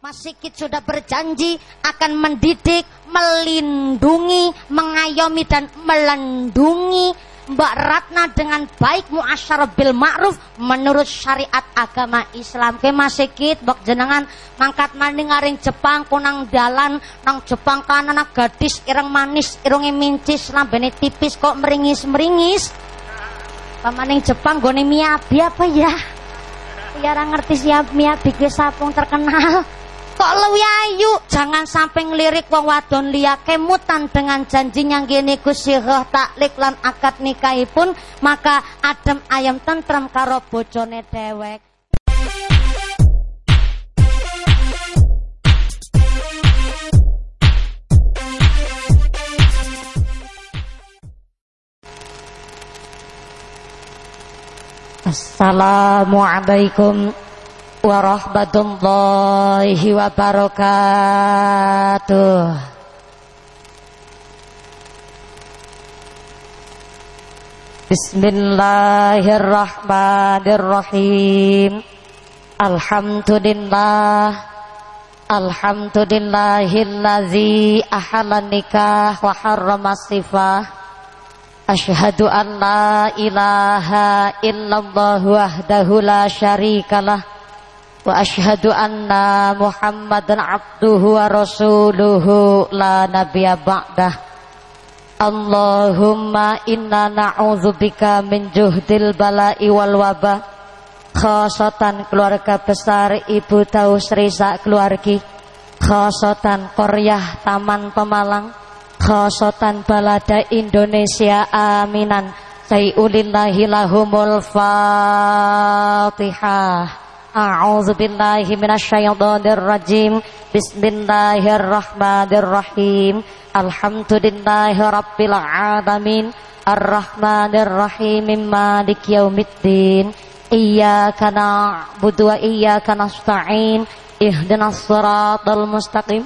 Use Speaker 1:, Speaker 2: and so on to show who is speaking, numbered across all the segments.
Speaker 1: Mas Sikit sudah berjanji akan mendidik, melindungi, mengayomi dan melindungi Mbak Ratna dengan baik muasyarah bil ma'ruf menurut syariat agama Islam. Ke Mas Sikit bok jenengan mangkat maning ngaring Jepang kunang dalan nang Jepang kan anak gadis ireng manis irunge mincis lambene tipis kok meringis-meringis. Pamaning Jepang gone miyabi apa ya? Ya ngerti siap miyabi ke sapung terkenal. Kok luwi ayu, jangan sampai ngelirik wong wadon liya kemutan dengan janjinya gini kusirah taklik lan akad nikahipun maka adem ayam tentrem karo bojone dewek. Assalamualaikum warahmatullahi wabarakatuh. Bismillahirrahmanirrahim. Alhamdulillah. Alhamdulillahillazi ahalan nikah wa harrama sifah. Ashhadu an la ilaha illallah wahdahu la syarikalah anna Muhammadan abduhu wa rasuluhu la nabiyya ba'dah. Allahumma inna na'udzubika min juhdil bala'i wal wabah. Khasatan keluarga besar Ibu Taus Risa keluargi. Khasatan Koryah Taman Pemalang. Khosotan balada Indonesia aminan. Sayulillahi lahumul fatihah A'udzu billahi minasyaitonir rajim. Bismillahirrahmanirrahim. Alhamdulillahi rabbil alamin. Arrahmanir rahim. Maliki yaumiddin. Iyyaka na'budu wa iyyaka nasta'in. Ihdinas siratal mustaqim.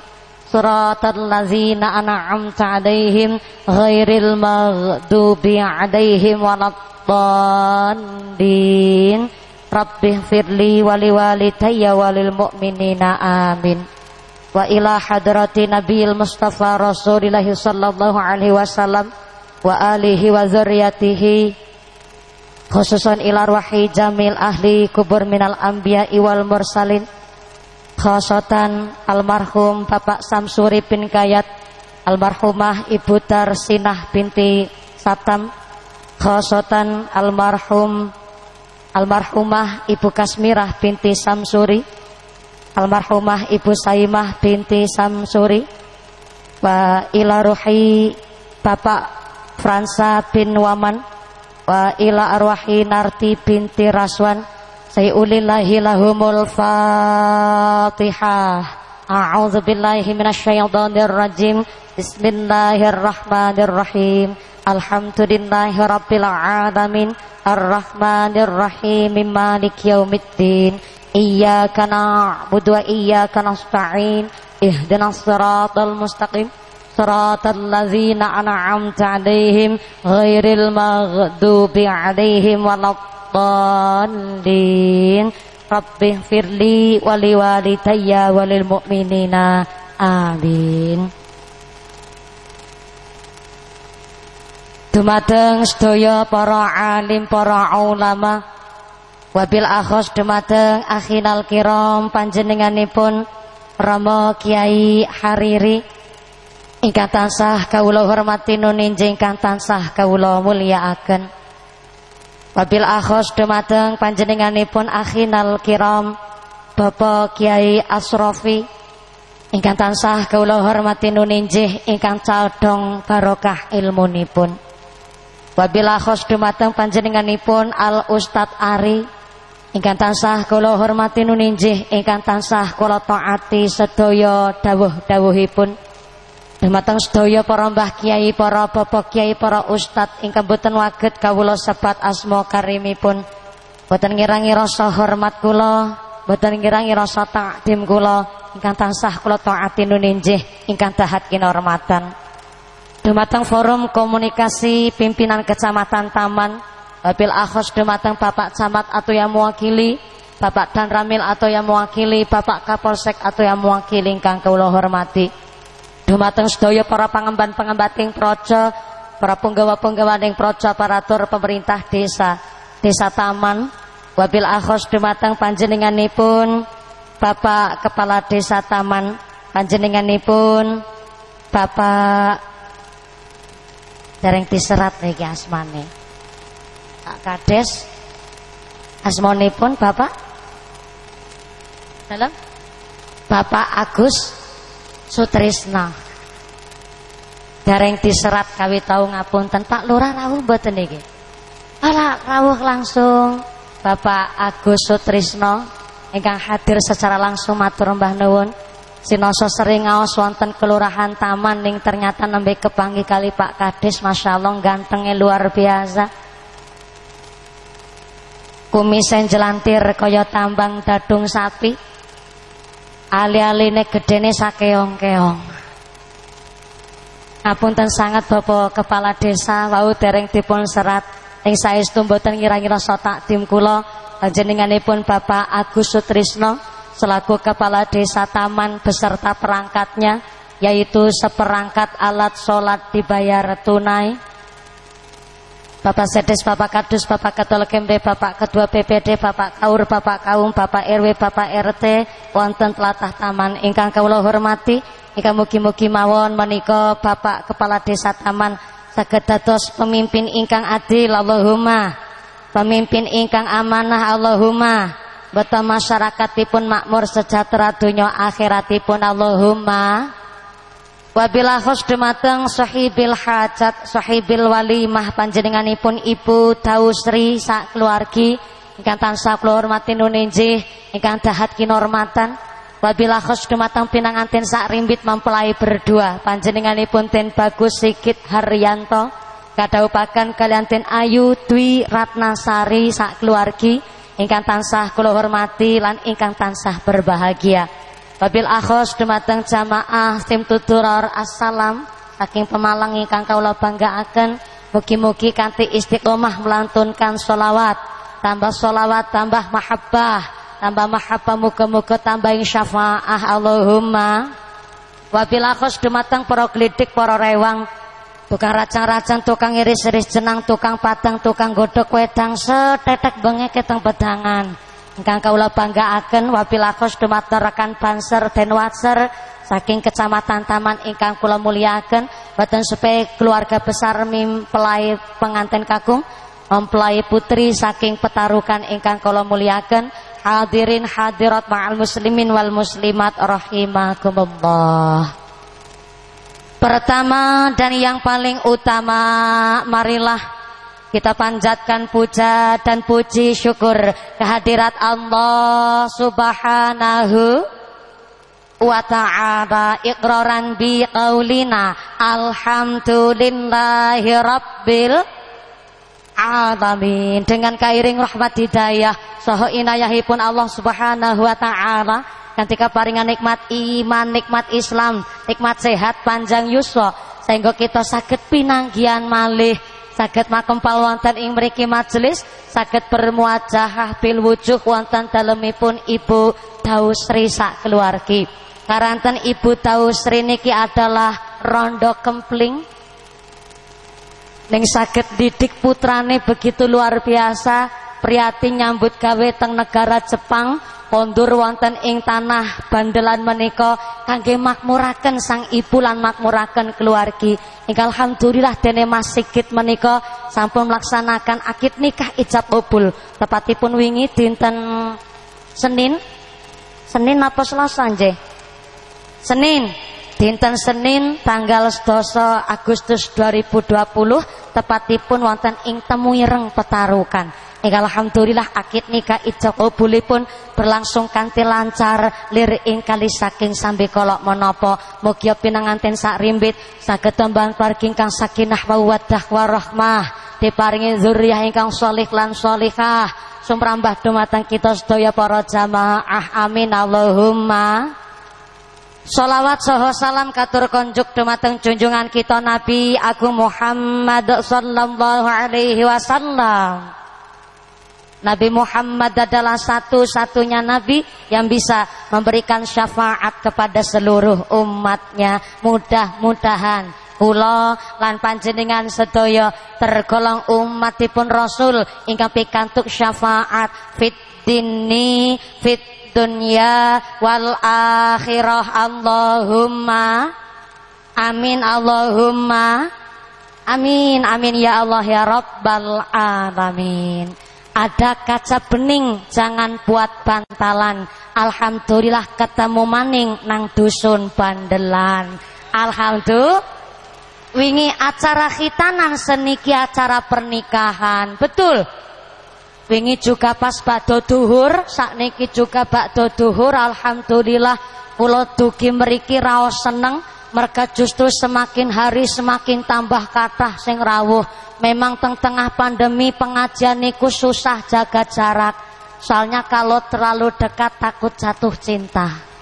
Speaker 1: صراط الذين أنعمت عليهم غير المغضوب عليهم ولا الضالين Rabbi firli wali walidayya walil mu'minina amin. Wa ila hadrati nabiil mustafa rasulillahi sallallahu alaihi wasallam Wa alihi wa zuryatihi Khususan ila ruhi jamil ahli kubur minal anbiya iwal mursalin Khosotan almarhum Bapak Samsuri bin Kayat Almarhumah Ibu Tarsinah binti Satam Khosotan almarhum almarhumah Ibu Kasmirah binti Samsuri. Almarhumah Ibu Saimah binti Samsuri. Wa ila ruhi Bapak Fransa bin Waman. Wa ila arwahi Narti binti Raswan. Sayulillahi lahumul fatihah A'udzu billahi minasyaitonir rajim Bismillahirrahmanirrahim Alhamdulillahi rabbil alamin Arrahmanir rahim Maliki yaumiddin Iyyaka na'budu wa iyyaka nasta'in Ihdinas siratal mustaqim Siratal ladzina an'amta 'alaihim ghairil maghdubi 'alaihim waladdallin الضالين Rabbi firli wali walidayya walil mu'minina Amin. Dumateng sedaya para alim para ulama. Wabil akhos dumateng akhinal kiram panjenenganipun ramo Kiai Hariri. Ingkang tansah kawula hormati nuninjing kang tansah kawula akan. Wabil akhos dumateng panjenenganipun akhinal kiram Bapak Kiai Asrofi ingkang tansah kawula hormati nuninjih ingkang caldong barokah ilmunipun. Wabil akhos dumateng panjenenganipun Al Ustad Ari ingkang tansah kawula hormati nuninjih ingkang tansah kula taati sedaya dawuh-dawuhipun. Dumateng sedaya para mbah kiai, para bapak kiai, para ustad ingkang boten waget kawula sebat asma karimipun. Boten ngira-ngira rasa hormat kula, boten ngira-ngira rasa takdim kula ingkang tansah kula taati nuninjih ingkang dahat kinurmatan. Dumateng forum komunikasi pimpinan kecamatan Taman, Babil Akhos dumateng Bapak Camat atau yang mewakili Bapak Dan Ramil atau yang mewakili Bapak Kapolsek atau yang mewakili ingkang kula hormati. Dumateng sedaya para pangemban-pengembating projo, para penggawa-penggawa ing projo aparatur pemerintah desa, desa Taman, wabil akhos dumateng panjenenganipun Bapak Kepala Desa Taman, panjenenganipun Bapak dereng diserat niki asmane. Pak Kades asmanipun Bapak? Dalam? Bapak Agus Sutrisna Dareng diserat kawi tau ngapunten Pak Lurah rawuh mboten niki. Ala rawuh langsung Bapak Agus Sutrisno ingkang hadir secara langsung matur mbah nuwun. Sinoso sering ngaos wonten kelurahan Taman ning ternyata nembe kepanggih kali Pak Kades Masya Allah gantengnya luar biasa. Kumisen jelantir kaya tambang dadung sapi ali-aline gedene sakeong-keong Ngapunten sangat Bapak Kepala Desa wau dereng dipun serat. Ing saestu mboten ngira-ngira sotak tim kula panjenenganipun Bapak Agus Sutrisno selaku Kepala Desa Taman beserta perangkatnya yaitu seperangkat alat sholat dibayar tunai Bapak Sedes, Bapak Kadus, Bapak Ketua Kemde, Bapak Ketua PPD, Bapak Kaur, Bapak Kaum, Bapak RW, Bapak RT, wonten telatah taman ingkang kawula hormati, ingkang mugi-mugi mawon menika Bapak Kepala Desa Taman saged pemimpin ingkang adil Allahumma. Pemimpin ingkang amanah Allahumma. Betul masyarakatipun makmur sejahtera dunia akhiratipun Allahumma. Wabila khos dumateng sahibil hajat sahibil walimah. Panjenenganipun Ibu Dausri sak keluargi ingkang tansah kula hormati nuninjih ingkang dahat kinormatan. Wabila khos dumateng pinanganten sak rimbit mempelai berdua. Panjenenganipun ten Bagus Sikit Haryanto kadhaupaken kalian ten Ayu Dwi Ratnasari sak keluargi ingkang tansah kula hormati lan ingkang tansah berbahagia Wabil akhos dumateng jamaah tim tuturor assalam saking pemalang ingkang kaula banggaaken mugi-mugi kanthi istiqomah melantunkan solawat tambah solawat tambah mahabbah tambah mahabbah muga-muga tambah syafaah Allahumma. Wabil akhos dumateng para glidik para rewang tukang racang-racang tukang iris-iris jenang tukang patang tukang godok wedang setetek bengek keteng bedangan Ingkang kaula banggaaken wabil akos dumateng rekan Banser den Watser saking Kecamatan Taman ingkang kula mulyakaken boten supaya keluarga besar mempelai pengantin kakung mempelai putri saking petarukan ingkang kula mulyakaken hadirin hadirat ma'al muslimin wal muslimat rahimakumullah. Pertama dan yang paling utama marilah kita panjatkan puja dan puji syukur kehadirat Allah Subhanahu wa ta'ala. Iqraran bi qaulina alhamdulillahi rabbil alamin. Dengan kairing rahmat hidayah saha inayahipun Allah Subhanahu wa taala. Ketika paringan nikmat iman nikmat Islam nikmat sehat panjang yuswa. Sehingga kita sakit pinanggian malih saged makempal wonten ing mriki majelis saged bermuajahah bil wujuh wonten dalemipun Ibu Dausri sak keluargi. Karanten Ibu Dausri niki adalah rondo kempling. Ning saged didik putrane begitu luar biasa prihatin nyambut gawe teng negara Jepang kondur wonten ing tanah bandelan menika kangge makmuraken sang ibu lan makmuraken keluargi. Ing alhamdulillah dene Mas Sigit menika sampun melaksanakan akid nikah ijab kabul. Tepatipun wingi dinten Senin. Senin apa Selasa nggih? Senin. Dinten Senin tanggal 12 Agustus 2020 tepatipun wonten ing Temuireng Petarukan. Ing alhamdulillah akid nikah ijab pun berlangsung kanthi lancar lir ing kali saking sambil kolok menapa mugi pinanganten sak rimbit saged tembang parking kang sakinah mawaddah warahmah diparingi zuriyah ingkang sholih lan sholihah. Sumrambah dumateng kita sedaya para jamaah. Amin. Allahumma. Salawat saha salam katur konjuk dumateng junjungan kita Nabi Agung Muhammad sallallahu alaihi wasallam Nabi Muhammad adalah satu-satunya Nabi yang bisa memberikan syafaat kepada seluruh umatnya. Mudah-mudahan kula lan panjenengan sedaya tergolong umatipun Rasul ingkang pikantuk syafaat fit dini fit dunya wal akhirah Allahumma amin Allahumma amin amin ya Allah ya rabbal alamin ada kaca bening jangan buat bantalan. Alhamdulillah ketemu maning nang dusun bandelan. Alhamdulillah. Wingi acara khitanan seniki acara pernikahan. Betul. Wingi juga pas bakdo duhur sakniki juga bakdo duhur. Alhamdulillah kula dugi meriki raos seneng mereka justru semakin hari semakin tambah kata sing rawuh. Memang teng tengah pandemi pengajian niku susah jaga jarak. Soalnya kalau terlalu dekat takut jatuh cinta.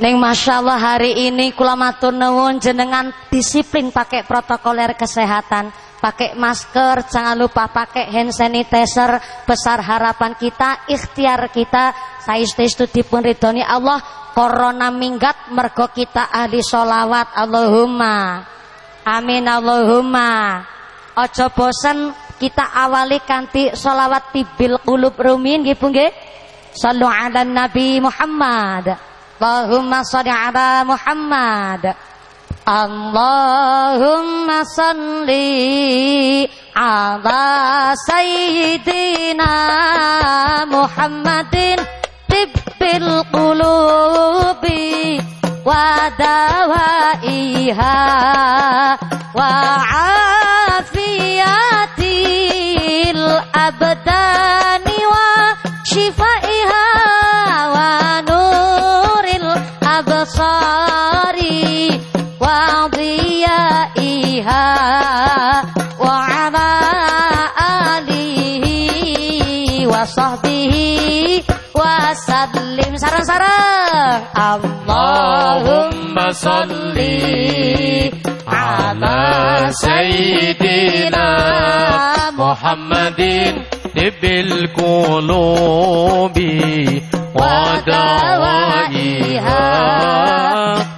Speaker 1: Neng Masya Allah hari ini kula matur nuwun jenengan disiplin pakai protokoler kesehatan pakai masker, jangan lupa pakai hand sanitizer. Besar harapan kita, ikhtiar kita, saya dipun ridhoni Allah, corona minggat mergo kita ahli solawat Allahumma. Amin Allahumma. Ojo bosen kita awali kanti solawat tibil qulub rumin nggih nggih. Sallu ala Nabi Muhammad. Allahumma sholli ala Muhammad. Allahumma salli ala sayyidina Muhammadin tibbil qulubi wa dawaiha wa afiyatil abdani sarang-sarang
Speaker 2: Allahumma salli ala sayyidina Muhammadin Tibbil qulubi wa dawaiha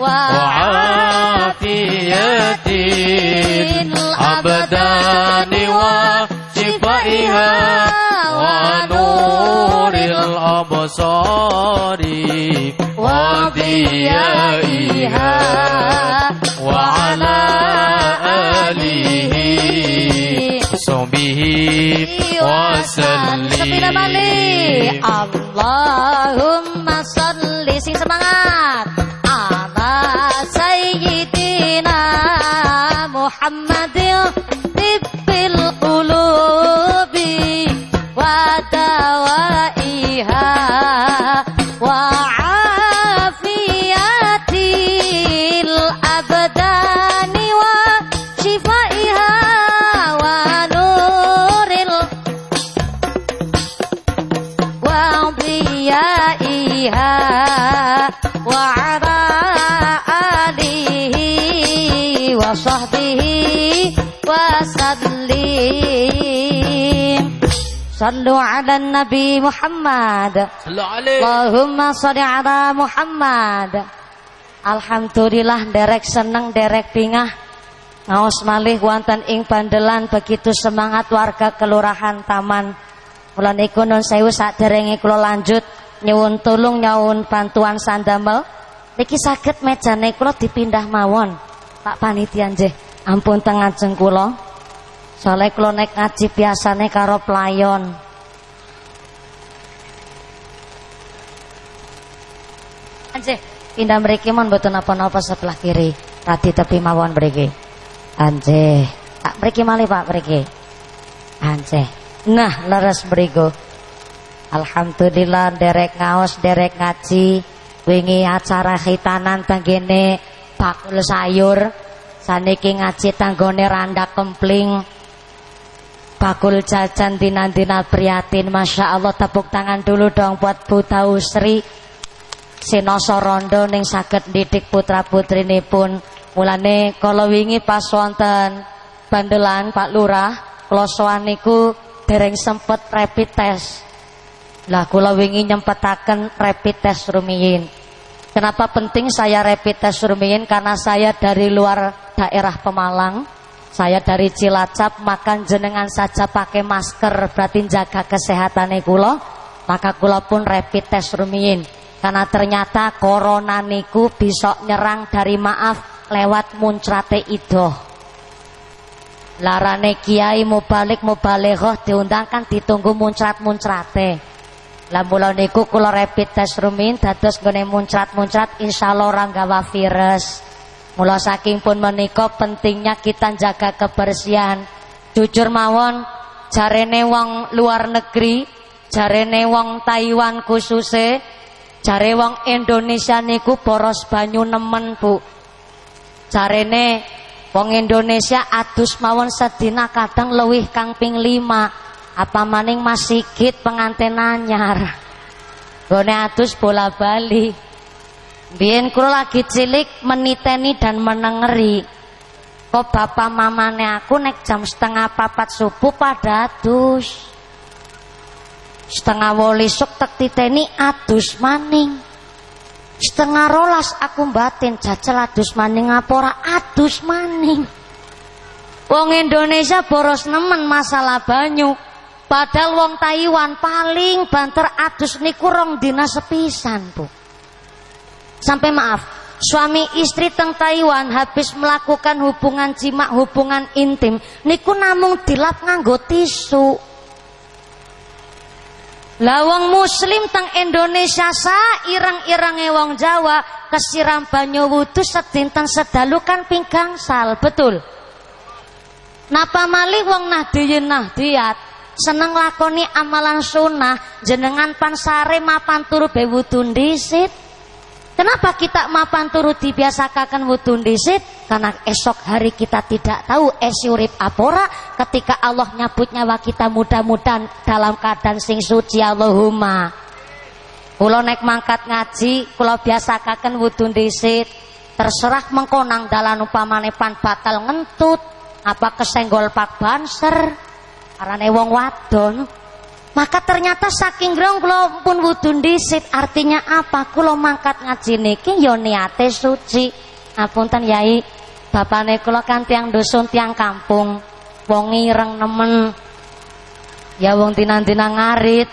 Speaker 2: wa afiyatin abdani wa shifaiha ونور الأبصار وضيائها وعلى آله صحبه وسلم
Speaker 1: Allahumma salli sing semangat ala sayyidina Muhammadin صلوا على النبي محمد
Speaker 2: صلوا عليه
Speaker 1: اللهم صل على محمد Alhamdulillah derek seneng derek pingah Ngaos malih wonten ing bandelan begitu semangat warga kelurahan Taman Mula niku nun sewu saderenge kula lanjut nyuwun tulung nyuwun bantuan sandamel. Niki saged mejane kula dipindah mawon. Pak panitia nggih, ampun teng ngajeng kula. Soale kula nek ngaji biasane karo pelayon. Anjih, pindah mriki mon mboten napa-napa sebelah kiri. Radi tepi mawon mriki. Anjih. Tak mriki malih Pak mriki. Anjih. Nah, leres mriku. Alhamdulillah derek ngaos, derek ngaji, wingi acara khitanan tenggene bakul sayur, saniki ngaji tanggone randak kempling. Bakul jajan dina-dina priatin Masya Allah tepuk tangan dulu dong buat Bu Tausri Sinoso Rondo ning saged didik putra putrini pun Mulane kalau wingi pas wonten bandelan Pak Lurah Klosoan niku dereng sempet rapid test. Lah kula wingi nyempetaken rapid test rumiyin. Kenapa penting saya rapid test rumiyin? Karena saya dari luar daerah Pemalang. Saya dari Cilacap, makan jenengan saja pakai masker, berarti jaga kesehatan kula. Maka kula pun rapid test rumiyin. Karena ternyata corona niku bisa nyerang dari maaf lewat muncrate idoh. Larane kiai mau balik mau baleghah diundang kan ditunggu muncrat-muncrate. Lah mula niku kula rapid test rumin dados nggone muncrat-muncrat insyaallah ora gawa virus. Mula saking pun menika pentingnya kita jaga kebersihan. Jujur mawon jarene wong luar negeri, jarene wong Taiwan khususnya, jare wong Indonesia niku boros banyu nemen, Bu. Jarene wong Indonesia adus mawon sedina kadang lewih kang ping lima. Apa maning Mas Sigit pengantin anyar. Gone adus bola bali. Biyen kula lagi cilik meniteni dan menengeri. Kok bapak mamane aku nek jam setengah papat subuh pada adus. Setengah woli sok tek titeni adus maning. Setengah rolas aku batin jajal adus maning apora adus maning. Wong Indonesia boros nemen masalah banyu. Padahal wong Taiwan paling banter adus niku rong dina sepisan, Bu. Sampai maaf, suami istri teng Taiwan habis melakukan hubungan jima, hubungan intim, niku namung dilap nganggo tisu. Lawang muslim teng Indonesia sa irang-irange wong Jawa kesiram banyu wudu sedinten sedalu kan pinggang sal, betul. Napa malih wong nahdiyin nahdiyat seneng lakoni amalan sunnah jenengan pansare mapan turu be wudu dhisit Kenapa kita mapan turut dibiasakan wudhu disit? Karena esok hari kita tidak tahu esurip apora ketika Allah nyabut nyawa kita mudah-mudahan dalam keadaan sing suci Allahumma. Kulo nek mangkat ngaji, kulo biasakan wudhu disit. Terserah mengkonang dalam upamane pan batal ngentut, apa kesenggol pak banser, karena wong wadon maka ternyata saking grong kula pun wudhu disit artinya apa? Kula mangkat ngaji niki ya niate suci. Apunten Yai, bapane kula kan tiang dusun tiang kampung. Wong ireng nemen. Ya wong tinan-tina ngarit.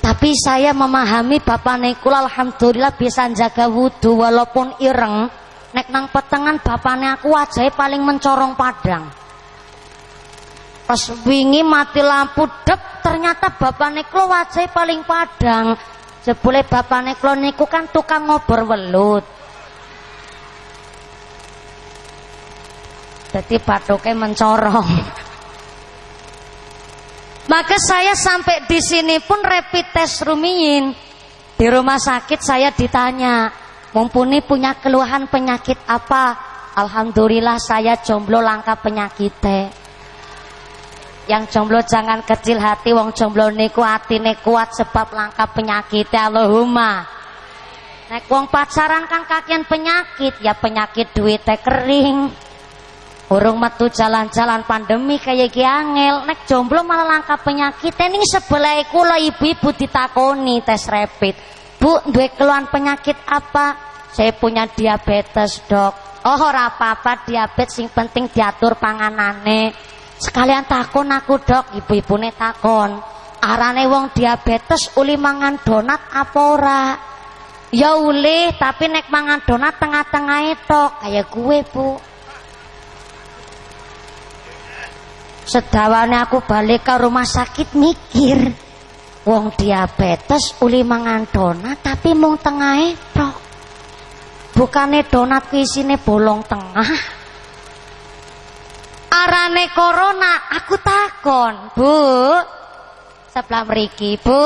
Speaker 1: Tapi saya memahami bapane kula alhamdulillah bisa jaga wudhu walaupun ireng. Nek nang petengan bapane aku wajahe paling mencorong padang. Pas wingi mati lampu dek ternyata bapak neklo wajah paling padang. Jebule bapak neklo niku kan tukang ngobor welut. Jadi batuknya mencorong. Maka saya sampai di sini pun rapid test rumiin. Di rumah sakit saya ditanya, mumpuni punya keluhan penyakit apa? Alhamdulillah saya jomblo langka penyakitnya. Yang jomblo jangan kecil hati wong jomblo niku atine kuat sebab langka penyakit Allahumma. Nek wong pacaran kan kakian penyakit, ya penyakit duit teh kering. Urung metu jalan-jalan pandemi kayak iki angel. Nek jomblo malah langka penyakit. Ning sebelah kula ibu-ibu ditakoni tes rapid. Bu, duwe keluhan penyakit apa? Saya punya diabetes, Dok. Oh, ora apa-apa diabetes sing penting diatur panganane. Sekalian takon aku dok, ibu-ibune takon. Arane wong diabetes uli mangan donat apa ora? Ya uli, tapi nek mangan donat tengah-tengah itu kayak gue, Bu. Sedawane aku balik ke rumah sakit mikir. Wong diabetes uli mangan donat tapi mung tengah itu. Bukannya donat isine bolong tengah arane corona aku takon bu. Sebelah meriki bu.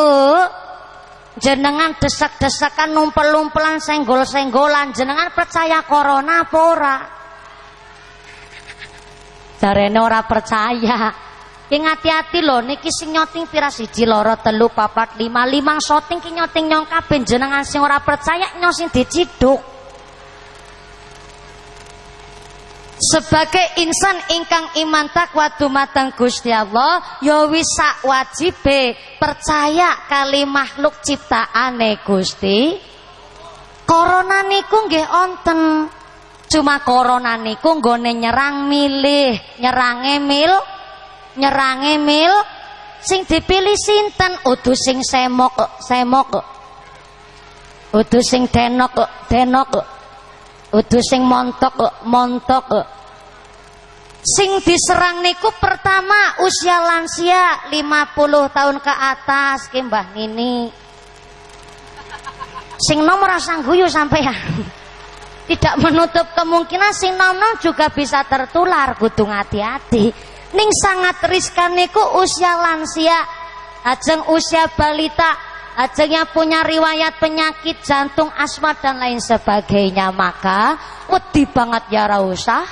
Speaker 1: Jenengan desak-desakan numpel-numpelan senggol-senggolan. Jenengan percaya corona apa ora? Jarene ora percaya. Yang hati-hati loh niki sing nyoting pira siji loro telu papat lima limang shooting ki nyoting nyong kabeh. Jenengan sing ora percaya nyong sing diciduk sebagai insan ingkang iman takwa dumateng Gusti Allah ya wis wajibe percaya kali makhluk ciptaane Gusti. Corona niku nggih onten. Cuma corona niku nggone nyerang milih nyerange mil nyerange mil. Sing dipilih sinten? Udu sing semok semok. Udu sing denok denok Udu sing montok montok. Sing diserang niku pertama usia lansia 50 tahun ke atas ke Mbah Nini. Sing nom rasa guyu sampean. Tidak menutup kemungkinan sing nom nom juga bisa tertular kudu hati-hati. Ning sangat riskan niku usia lansia, ajeng usia balita ajengnya punya riwayat penyakit jantung, asma dan lain sebagainya, maka wedi banget ya ra usah.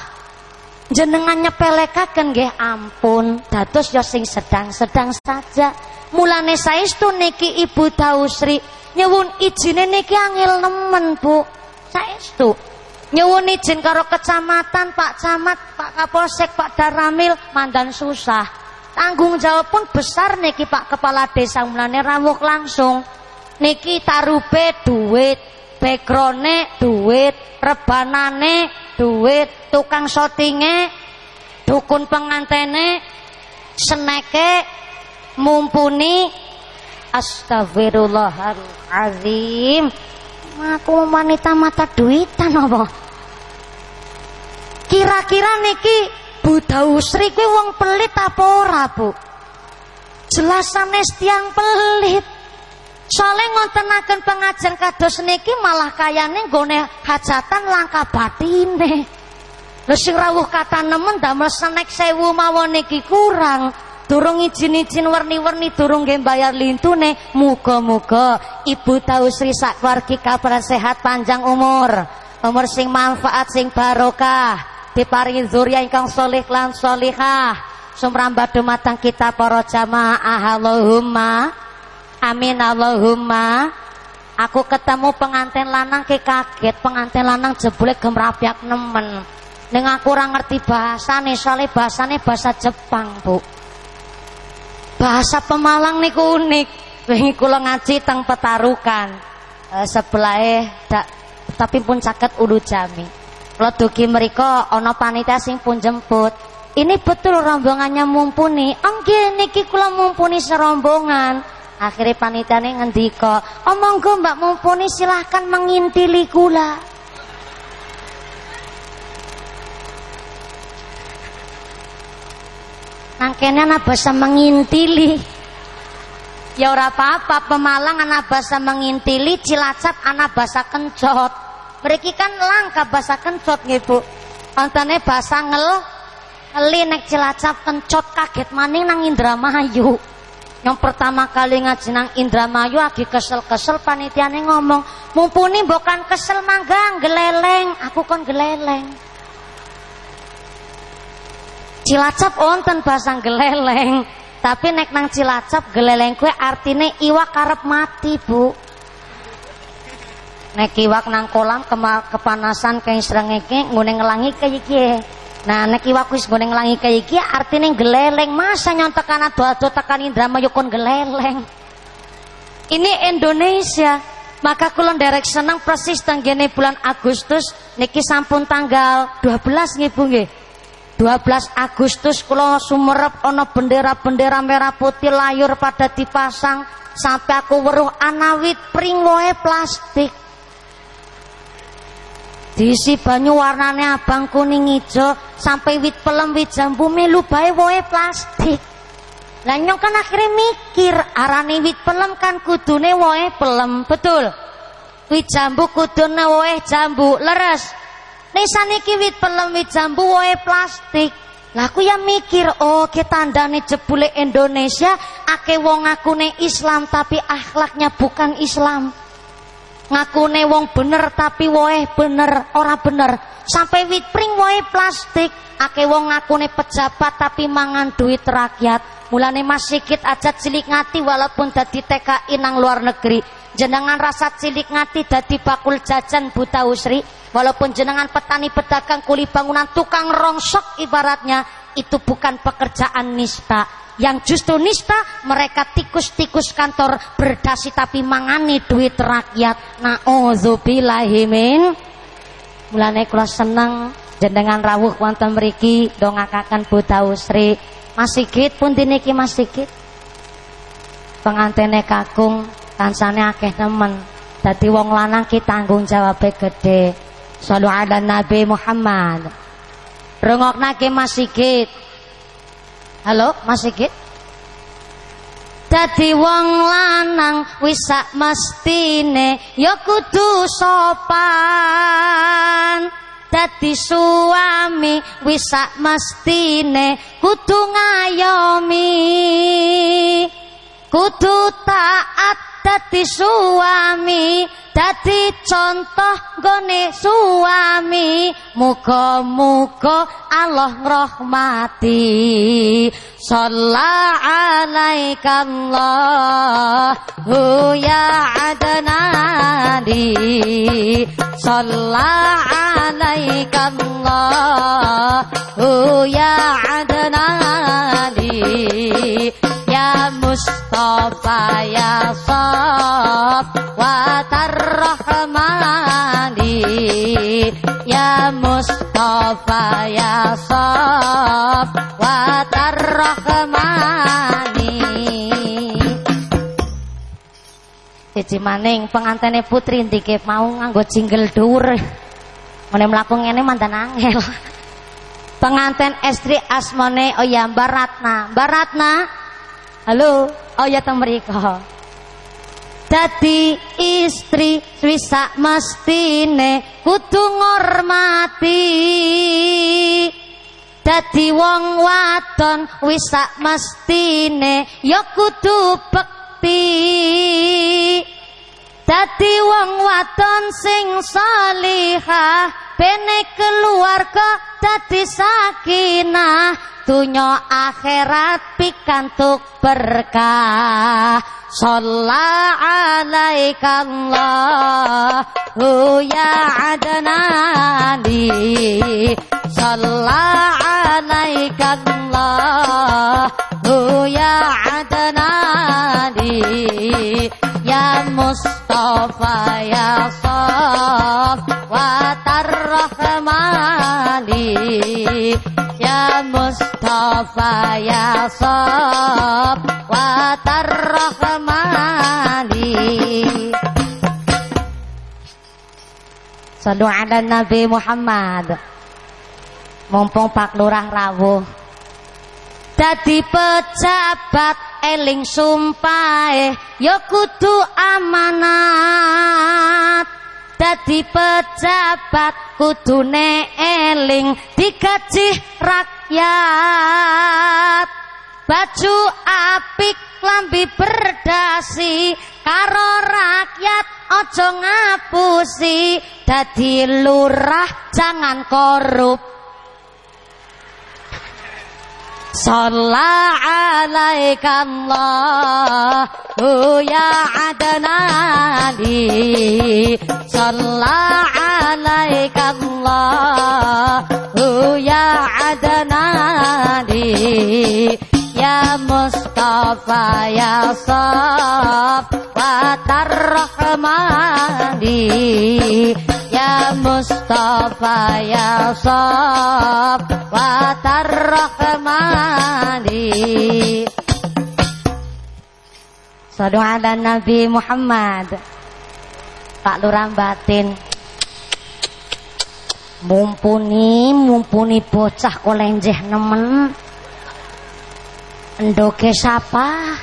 Speaker 1: Jenengan nyepelekaken nggih ampun. Dados ya sing sedang-sedang saja. Mulane saestu niki Ibu Dausri? Nyuwun izine niki angel nemen Bu. Saestu? Nyuwun izin karo kecamatan Pak Camat Pak Kapolsek Pak Daramil. Mandan susah Tanggung jawab pun besar niki Pak Kepala Desa mulane rawuh langsung. Niki tarube duit, backgroundne duit, rebanane duit, tukang syutinge, dukun pengantene, seneke mumpuni Astagfirullahalazim. Aku wanita mata duitan apa? Kira-kira niki Bu Dausri kuwi wong pelit apa ora, Bu? Jelasane tiang pelit. Soale ngontenaken pengajian kados niki malah kayane nggone hajatan langka batine. Lha sing rawuh kata nemen damel senek sewu mawon niki kurang. Durung izin-izin warni-warni durung nggih bayar lintune. Muga-muga Ibu Dausri sak keluarga kabar sehat panjang umur. Umur sing manfaat sing barokah diparingi zuriya ingkang solih lan solihah sumrambah dumateng kita para jamaah. Allahumma amin Allahumma. Aku ketemu pengantin lanang ke kaget. Pengantin lanang jebule gemrapiak nemen. Ning aku ora ngerti bahasane soalnya bahasane bahasa Jepang bu. Bahasa Pemalang niku unik. Wingi kula ngaji teng petarukan. E, sebelahe tapi pun caket ulu jami Kula dugi mriku ana panitia sing pun jemput. Ini betul rombongannya mumpuni. Nggih niki kula mumpuni serombongan. Akhirnya panitiane ngendika, "Oh monggo Mbak mumpuni silahkan mengintili kula." Nang kene ana basa mengintili. Ya ora apa-apa, Pemalang ana basa mengintili, Cilacap ana basa kencot. Mereka kan langka bahasa kencot nggih Bu. Antane bahasa ngel ngeli nek Cilacap kencot kaget maning nang Indramayu. Yang pertama kali ngaji nang Indramayu lagi kesel-kesel panitiane ngomong, "Mumpuni bukan kesel mangga geleleng, aku kon geleleng." Cilacap onten bahasa geleleng, tapi nek nang Cilacap geleleng kue artine iwak karep mati, Bu nek iwak nang kolam kema, kepanasan kayak serengenge ngune ngelangi kayak iki. Nah nek iwak wis ngune ngelangi kayak iki artine geleleng masa nyontekan ado-ado tekan drama yukon geleleng ini Indonesia. Maka kulon derek senang persis tanggene bulan Agustus niki sampun tanggal 12 nggih Bu nggih. 12 Agustus kula sumerep ana bendera-bendera merah putih layur pada dipasang sampai aku weruh anawit pringoe plastik Diisi banyu warnane abang kuning ijo sampai wit pelem wit jambu melu bae woe plastik. Lah kan akhirnya mikir arane wit pelem kan kudune woe pelem, betul? Wit jambu kudune woe jambu, leres. Ning saniki wit pelem wit jambu woe plastik. Lah aku ya mikir, oh ke tandane jebule Indonesia ake wong akune Islam tapi akhlaknya bukan Islam ngakune wong bener tapi woe bener ora bener. Sampai wit pring woe plastik. Ake wong ngakune pejabat tapi mangan duit rakyat. Mulane mas sikit aja cilik ngati walaupun dadi TKI nang luar negeri. Jenengan rasa cilik ngati dadi bakul jajan buta usri. Walaupun jenengan petani pedagang kuli bangunan tukang rongsok ibaratnya itu bukan pekerjaan nista yang justru nista mereka tikus-tikus kantor berdasi tapi mangani duit rakyat. Na'udzubillahimin mulane kula seneng jenengan rawuh wonten mriki dongakaken Buddha Usri. Mas Sigit pun diniki Mas Sigit? Pengantene kakung kansane akeh nemen. Dadi wong lanang ki tanggung jawabe gede Sallu ala Nabi Muhammad. Rungoknake Mas Sigit Halo, Mas Sigit? Dadi wong lanang wis sak mestine ya kudu sopan. Dadi suami wis sak mestine kudu ngayomi. Kudu taat dadi suami dadi contoh gone suami. Muga-muga Allah ngrahmati. Sallallahu Allah ya adnani sallallahu Allah ya adnani Ya ya ya Cici maning pengantene putri ndike mau nganggo jingle dhuwur. Mene mlaku ngene mantan angel. Penganten istri asmone Oya Mbak Ratna. Halo, oh ya teng mriko. Istri wisa mestine kudu ngormati. Dadi wong wadon wisa mestine ya kudu bekti. Wong wadon sing salihah bene keluarga dadi sakinah dunya akhirat pikantuk berkah. Shalla alaika Allah ya adnani Shalla alaika Allah ya adnani Ya Mustafa ya Saf Ya Mustafa ya Saf wa tarrahmani. Sallu ala Nabi Muhammad. Mumpung Pak Lurah rawuh. Dadi pejabat eling sumpahe ya kudu amanat dadi pejabat kudune eling digaji rakyat. Baju apik lambi berdasi karo rakyat ojo ngapusi. Dadi lurah jangan korup Shalla alaika Allah ya adnani Shalla alaika Allah ya adnani Ya Mustafa ya Saf wa tarrahmani Ya Saf wa tarrahmani. Sallu Nabi Muhammad. Pak Lurah Batin. Mumpuni mumpuni bocah kolenjeh nemen. Endoke sapa?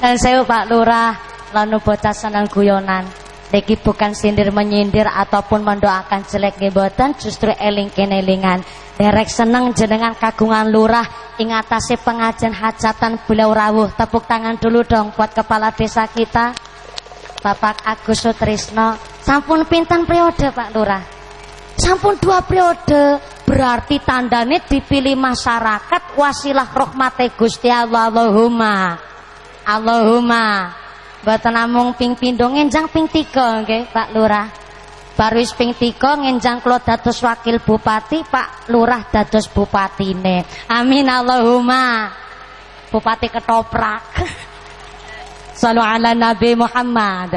Speaker 1: Dan saya Pak Lurah Lalu bocah senang guyonan Niki bukan sindir menyindir ataupun mendoakan jelek nggih justru eling kenelingan. Derek seneng jenengan kagungan lurah ingatasi pengajian hajatan beliau rawuh. Tepuk tangan dulu dong buat kepala desa kita. Bapak Agus Sutrisno. Sampun pinten periode Pak Lurah? Sampun dua periode. Berarti tandane dipilih masyarakat wasilah rahmate Gusti Allah Allahumma. Allahumma. Mboten namung ping pindho ngenjang ping 3 nggih, Pak Lurah. Baru wis ping 3 ngenjang kula dados wakil bupati, Pak Lurah dados bupatine. Amin Allahumma. Bupati ketoprak. Sallu ala Nabi Muhammad.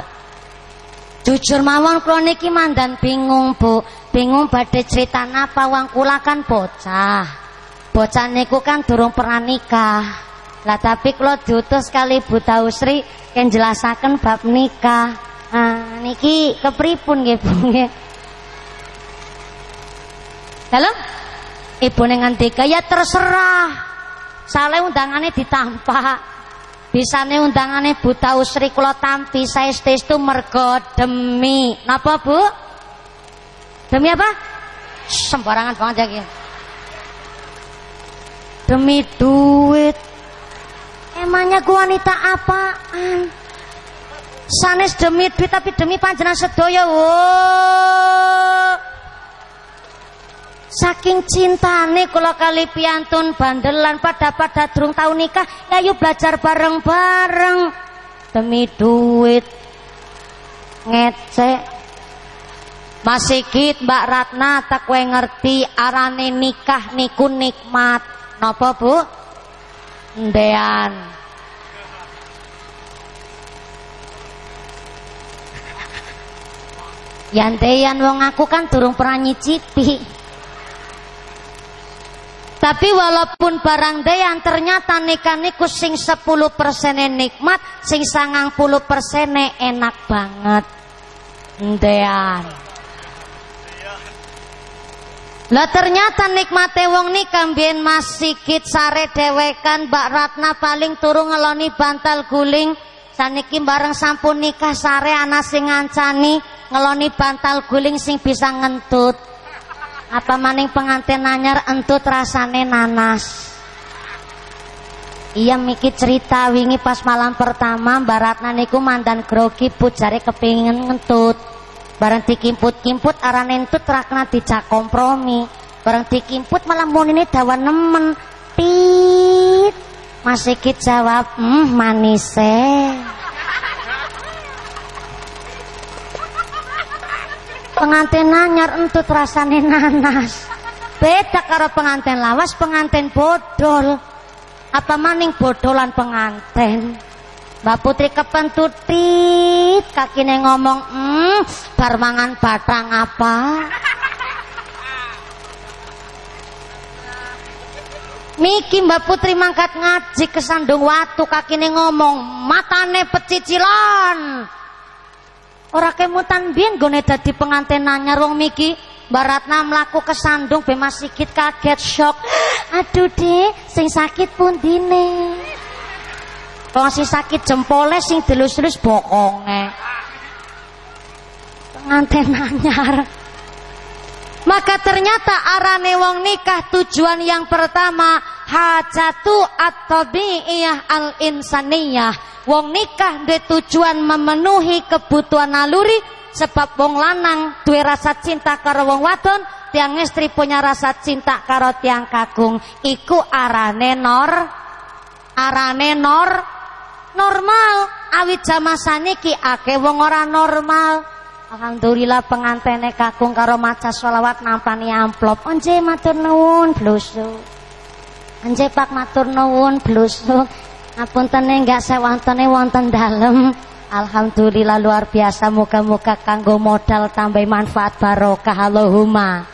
Speaker 1: Jujur mawon kula niki mandan bingung, Bu. Bingung badhe cerita napa wong kula kan bocah. Bocah niku kan durung pernah nikah. Lah tapi kalau diutus kali Bu Tausri yang jelasaken bab nikah. Nah, niki kepripun nggih Bu. Halo? Ibu ngendika ya terserah. Sale undangane ditampak. Bisane undangane Bu Tausri kula tampi saestu mergo demi napa Bu? Demi apa? Sembarangan banget ya. Demi duit. Emangnya gua wanita apaan? Sanes demi duit tapi demi panjenengan sedaya. Wow. Saking cintane kula kali piantun bandelan pada pada durung tau nikah, ya yuk belajar bareng-bareng. Demi duit. Ngecek. Mas Sigit, Mbak Ratna, tak ngerti arane nikah niku nikmat. Napa, Bu? Ndean. Yandean wong aku kan durung pernah nyicipi. Tapi walaupun barang dean ternyata nikah niku sing 10% nikmat, sing sangang puluh persen enak banget. Ndean. Lah ternyata nikmate wong nikah mbiyen Mas Sigit sare dewekan Mbak Ratna paling turu ngeloni bantal guling. Saniki bareng sampun nikah sare ana sing ngancani ngeloni bantal guling sing bisa ngentut. Apa maning pengantin anyar entut rasane nanas? Iya miki cerita wingi pas malam pertama Mbak Ratna niku mandan grogi pujare kepingin ngentut Barang dikimput-kimput arane entut rakna dijak kompromi. Barang dikimput malah munine dawa nemen. Tit. Mas Sigit jawab, "Hmm, manise." Pengantin nanyar entut rasane nanas. Beda karo pengantin lawas, pengantin bodol. Apa maning bodolan pengantin? Mbak Putri kepentutit kakine ngomong hmm bar mangan batang apa? Niki Mbak Putri mangkat ngaji ke sandung watu kakine ngomong matane pecicilan. Ora kemutan biyen gone dadi pengantin nanya wong Miki. Mbak Ratna mlaku ke sandung be Mas Sigit kaget shock Aduh deh sing sakit pun dine Wong sing sakit jempole sing dilus-lus bokonge. Pengantin anyar. Maka ternyata arane wong nikah tujuan yang pertama hajatu at-tabi'iyah al-insaniyah. Wong nikah de tujuan memenuhi kebutuhan naluri sebab wong lanang duwe rasa cinta karo wong wadon, tiang istri punya rasa cinta karo tiang kakung. Iku arane nor arane nor normal. Awit jamaah saniki akeh wong ora normal. Alhamdulillah pengantene kakung karo maca sholawat nampani amplop. Onje matur nuwun blusuk onje pak matur nuwun blusuk ngapuntene enggak sewantene wonten dalem. Alhamdulillah luar biasa. Muka-muka kanggo modal tambah manfaat barokah. Allahumma.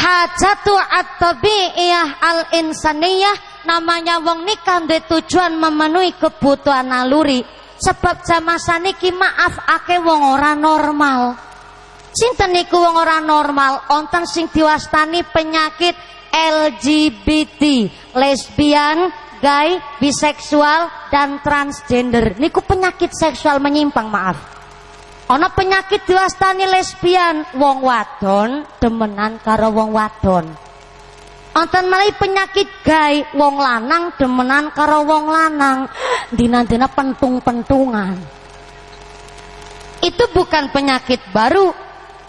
Speaker 1: Hajatu at-tabi'iyah al-insaniyah namanya wong nikah duwe tujuan memenuhi kebutuhan naluri. Sebab zaman saniki maaf ake wong ora normal. Sinten niku wong ora normal? Onten sing diwastani penyakit LGBT lesbian gay biseksual dan transgender. Niku penyakit seksual menyimpang maaf. Ana penyakit diwastani lesbian, wong wadon demenan karo wong wadon. Wonten malih penyakit gay, wong lanang demenan karo wong lanang. Dina-dina pentung-pentungan. Itu bukan penyakit baru.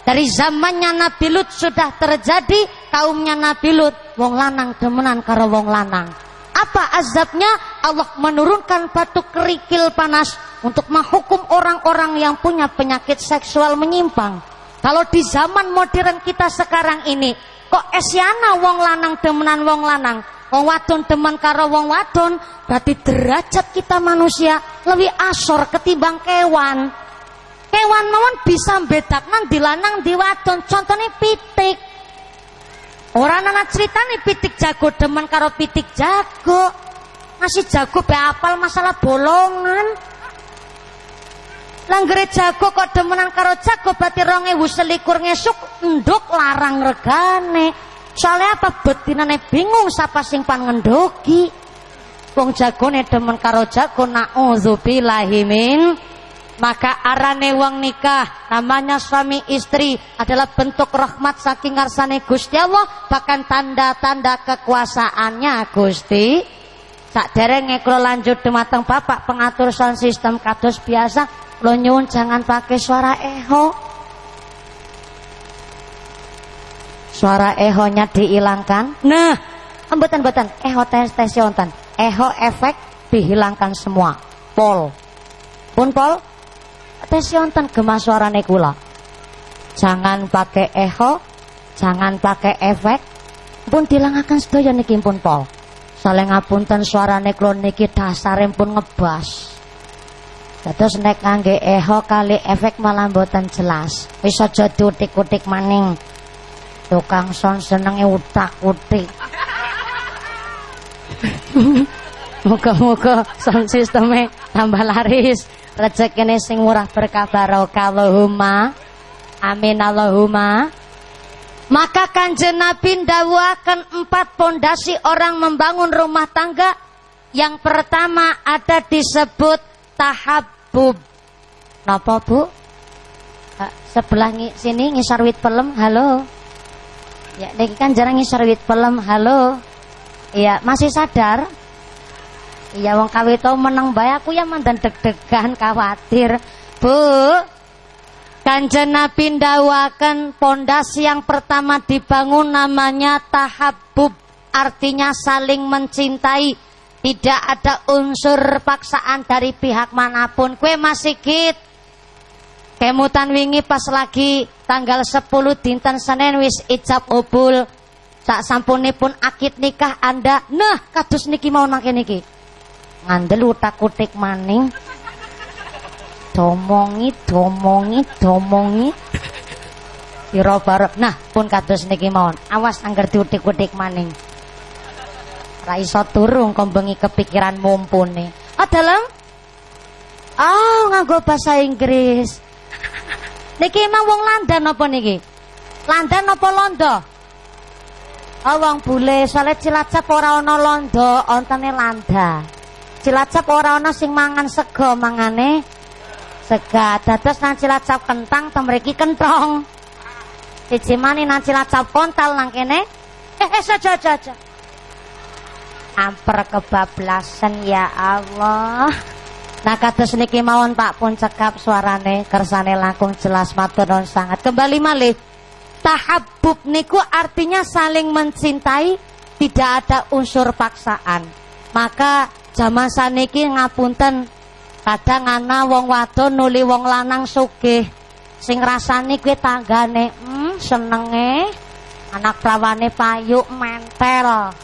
Speaker 1: Dari zamannya Nabi Lut sudah terjadi kaumnya Nabi Lut, wong lanang demenan karo wong lanang. Apa azabnya? Allah menurunkan batu kerikil panas untuk menghukum orang-orang yang punya penyakit seksual menyimpang. Kalau di zaman modern kita sekarang ini, kok esiana wong lanang demenan wong lanang, wong wadon demen karo wong wadon, berarti derajat kita manusia lebih asor ketimbang kewan. Kewan mawon bisa bedaknan di lanang di wadon, contohnya pitik. Orang cerita nih pitik jago demen karo pitik jago. Masih jago be apal masalah bolongan. Langgere jago kok demenan karo jago berarti ronge selikur ngesuk nduk larang regane. Soalnya apa betinane bingung siapa sing pan ngendoki. Wong jagone demen karo jago naudzubillahi min maka arane wong nikah namanya suami istri adalah bentuk rahmat saking ngarsane Gusti Allah bahkan tanda-tanda kekuasaannya Gusti sak derenge kula lanjut dumateng Bapak pengatur sound system kados biasa Lo nyun jangan pakai suara eho. Suara ehonya dihilangkan. Nah, embutan-embutan eho tes tes yontan. Eho efek dihilangkan semua. Pol. Pun pol. Tes yontan gemas suara nekula. Jangan pakai eho, jangan pakai efek. Pun dilangakan sedaya niki pun pol. Soalnya ngapunten suara neklon niki dasarnya pun ngebas. Dados nek ngangge eho kali efek malah mboten jelas. Wis aja diutik-utik maning. Tukang son senenge utak-utik. Muga-muga sound sistemnya tambah laris. Rezekine sing murah berkah barokah Allahumma. Amin Allahumma. Maka kanjeng Nabi akan empat pondasi orang membangun rumah tangga. Yang pertama ada disebut tahap Bub. Napa, Bu? sebelah sini ngisar wit pelem. Halo. Ya, niki kan jarang ngisar wit pelem. Halo. Iya, masih sadar? Iya, wong kawito meneng bae aku ya mandan deg-degan khawatir. Bu, Kanjeng Nabi ndawakan pondasi yang pertama dibangun namanya tahabbub, artinya saling mencintai. Tidak ada unsur paksaan dari pihak mana pun. Kue masih kit. Kemutan wingi pas lagi tanggal 10 dinten Senin wis ijab obul. Sak pun akid nikah Anda. Nah, kados niki mau nang niki. Ngandel utak-utik maning. Domongi, domongi, domongi. Piro barep. Nah, pun kados niki mawon. Awas angger diutik-utik maning. Ra iso turu bengi kepikiran mumpuni. Ah Oh, nganggo bahasa Inggris. Niki emang wong Landan apa niki? Landan apa Londo? Oh, wong bule, soalnya Cilacap ora ana Londo, ontene Landa. Cilacap ora ana sing mangan sego, mangane sega. Dados nang Cilacap kentang, temriki kentong. Siji mani nang Cilacap kontal nang kene. Eh, eh, saja, saja amper kebablasan ya Allah Nah kados niki mawon Pak pun cekap suarane kersane langkung jelas matur nuwun sangat. Kembali malih. Tahabbub niku artinya saling mencintai, tidak ada unsur paksaan. Maka zaman saniki ngapunten kadang ana wong wadon nuli wong lanang sugih. Sing rasani kuwi tanggane, hmm senenge anak prawane payuk mentel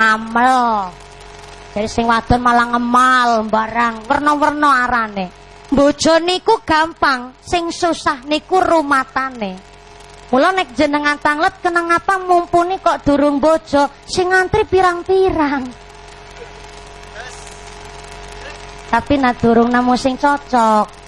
Speaker 1: ngamel jadi sing wadon malah ngemal barang. Werna-werna arane. Bojo niku gampang sing susah niku rumatane. Mula nek jenengan tanglet kenang apa mumpuni kok durung bojo sing ngantri pirang-pirang. Tapi nak durung namu sing cocok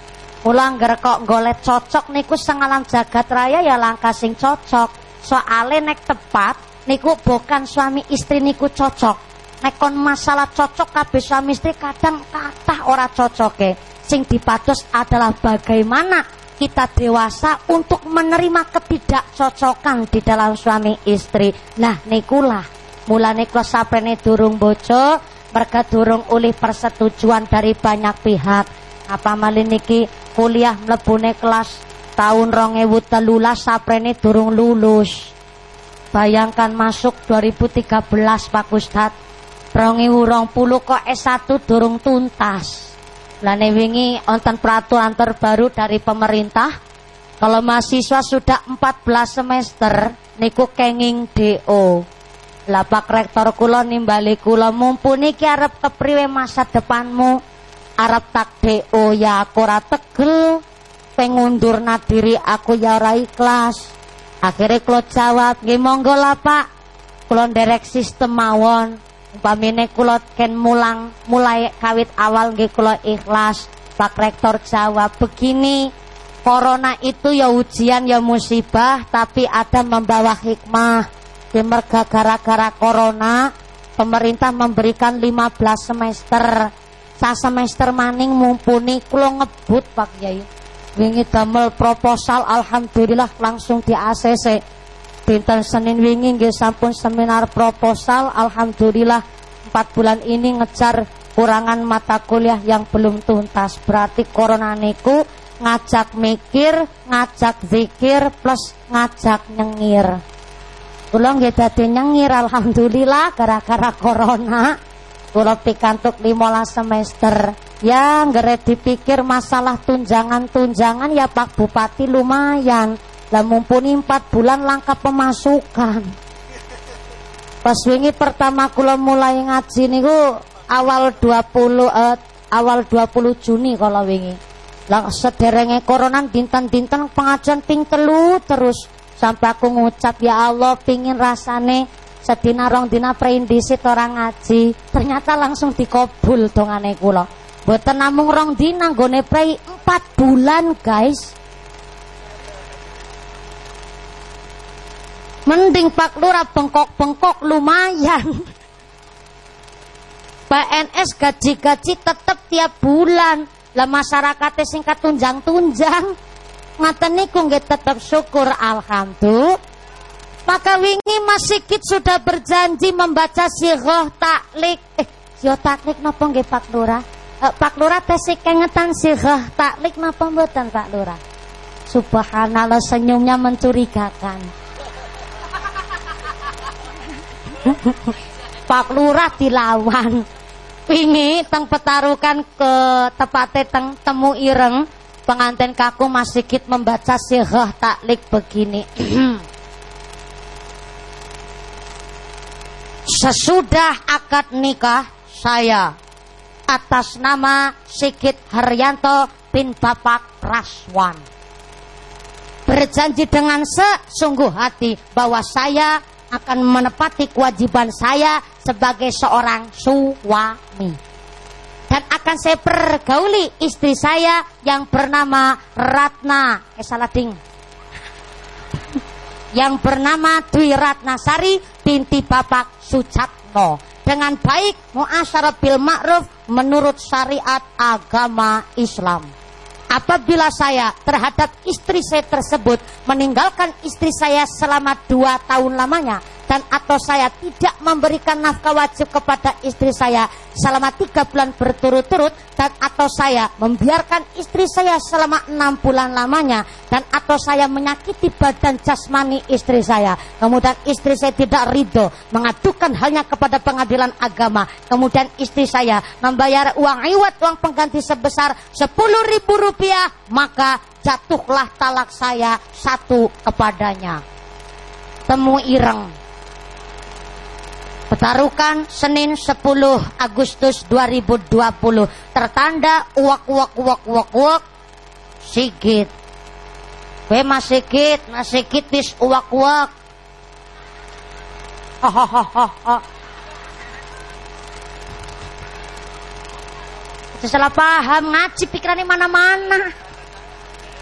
Speaker 1: Mula anggar kok golet cocok niku sengalam jagat raya ya langkah sing cocok. Soale nek tepat niku bukan suami istri niku cocok. Nek kon masalah cocok kabeh suami istri kadang kata ora cocoke. Sing dipados adalah bagaimana kita dewasa untuk menerima ketidakcocokan di dalam suami istri. Nah nikulah. Mulane kula saprene durung bojo mereka durung oleh persetujuan dari banyak pihak. Apa malin niki? Kuliah mlebune kelas tahun 2013 saprene durung lulus Bayangkan masuk 2013 Pak Ustad. Rongi urong puluh kok S1 durung tuntas. Lane wingi onten peraturan terbaru dari pemerintah kalau mahasiswa sudah 14 semester niku kenging DO. Lapak rektor kula nimbali kula mumpuni ki arep kepriwe masa depanmu. Arep tak DO ya aku ora tegel. Pengundur diri aku ya ora ikhlas. Akhirnya kula jawab, nggih monggo lah Pak. Kula nderek sistem mawon. Umpamine kula ken mulang mulai kawit awal nggih ikhlas. Pak Rektor jawab begini, Corona itu ya ujian ya musibah tapi ada membawa hikmah. Demerga gara-gara corona pemerintah memberikan 15 semester. Sa semester maning mumpuni kulo ngebut Pak Yai. Wingi damel proposal alhamdulillah langsung di ACC. Dinten Senin wingi nggih sampun seminar proposal alhamdulillah 4 bulan ini ngejar kurangan mata kuliah yang belum tuntas. Berarti corona niku ngajak mikir, ngajak zikir plus ngajak nyengir. Kula nggih dadi nyengir alhamdulillah gara-gara corona. Kula pikantuk 15 semester. Ya ngere dipikir masalah tunjangan-tunjangan ya Pak Bupati lumayan. Lah mumpuni 4 bulan langka pemasukan. Pas wingi pertama kula mulai ngaji niku awal 20 eh, awal 20 Juni kalau wingi. Lah sederenge koronan dinten-dinten pengajian ping telu terus sampai aku ngucap ya Allah pingin rasane sedina rong dina preindisit orang ngaji. Ternyata langsung dikobul dongane kula. Mboten namung rong dina nggone prei 4 bulan guys. Mending Pak Lurah bengkok-bengkok lumayan. PNS gaji-gaji tetap tiap bulan. Lah masyarakatnya singkat tunjang-tunjang. Ngaten niku nggih tetap syukur. Alhamdulillah. Maka wingi Mas Sikit sudah berjanji membaca sirah taklik. Eh, sirah taklik napa nggih Pak Lurah? Eh, Pak Lurah tesik kengetan sirah taklik napa mboten Pak Lurah? Subhanallah senyumnya mencurigakan. Pak Lurah dilawan wingi teng petarukan ke tepate teng temu ireng pengantin kaku Mas Sigit membaca sirah taklik begini Sesudah akad nikah saya atas nama Sigit Haryanto bin Bapak Raswan berjanji dengan sesungguh hati bahwa saya akan menepati kewajiban saya sebagai seorang suami. Dan akan saya pergauli istri saya yang bernama Ratna. Eh salah ding. Yang bernama Dwi Ratnasari binti Bapak Sucatno. Dengan baik muasyarah bil ma'ruf menurut syariat agama Islam. Apabila saya terhadap istri saya tersebut meninggalkan istri saya selama dua tahun lamanya dan atau saya tidak memberikan nafkah wajib kepada istri saya selama tiga bulan berturut-turut dan atau saya membiarkan istri saya selama enam bulan lamanya dan atau saya menyakiti badan jasmani istri saya kemudian istri saya tidak ridho mengadukan halnya kepada pengadilan agama kemudian istri saya membayar uang iwat uang pengganti sebesar sepuluh ribu rupiah maka jatuhlah talak saya satu kepadanya. Temu ireng. Petarukan Senin 10 Agustus 2020 tertanda uak uak uak uak uak Sigit. Kowe Mas Sigit, Mas Sigit uak uak. Hahaha. salah paham ngaji pikirannya mana-mana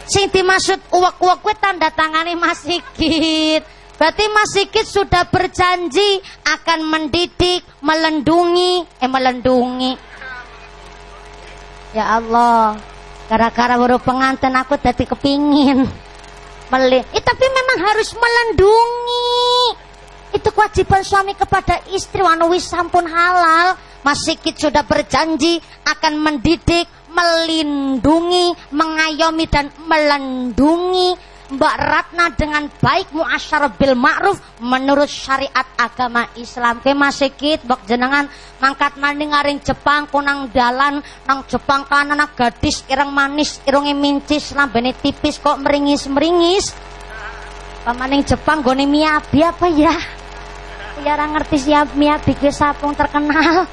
Speaker 1: sing dimaksud uak-uak gue tanda tangannya Mas Sikit berarti Mas Sikit sudah berjanji akan mendidik melendungi eh melendungi. Ya Allah gara-gara baru pengantin aku tadi kepingin Meli eh, tapi memang harus melendungi. Itu kewajiban suami kepada istri wanu sampun halal. Mas Sikit sudah berjanji akan mendidik, melindungi, mengayomi dan melindungi Mbak Ratna dengan baik muasyarah bil ma'ruf menurut syariat agama Islam. Ke masih kit bak jenengan mangkat maning ngaring Jepang kunang dalan nang Jepang kan anak gadis ireng manis irunge mincis lambene tipis kok meringis-meringis. Pamaning Jepang gone miyabi apa ya? Ya ngerti siap ke sapung terkenal.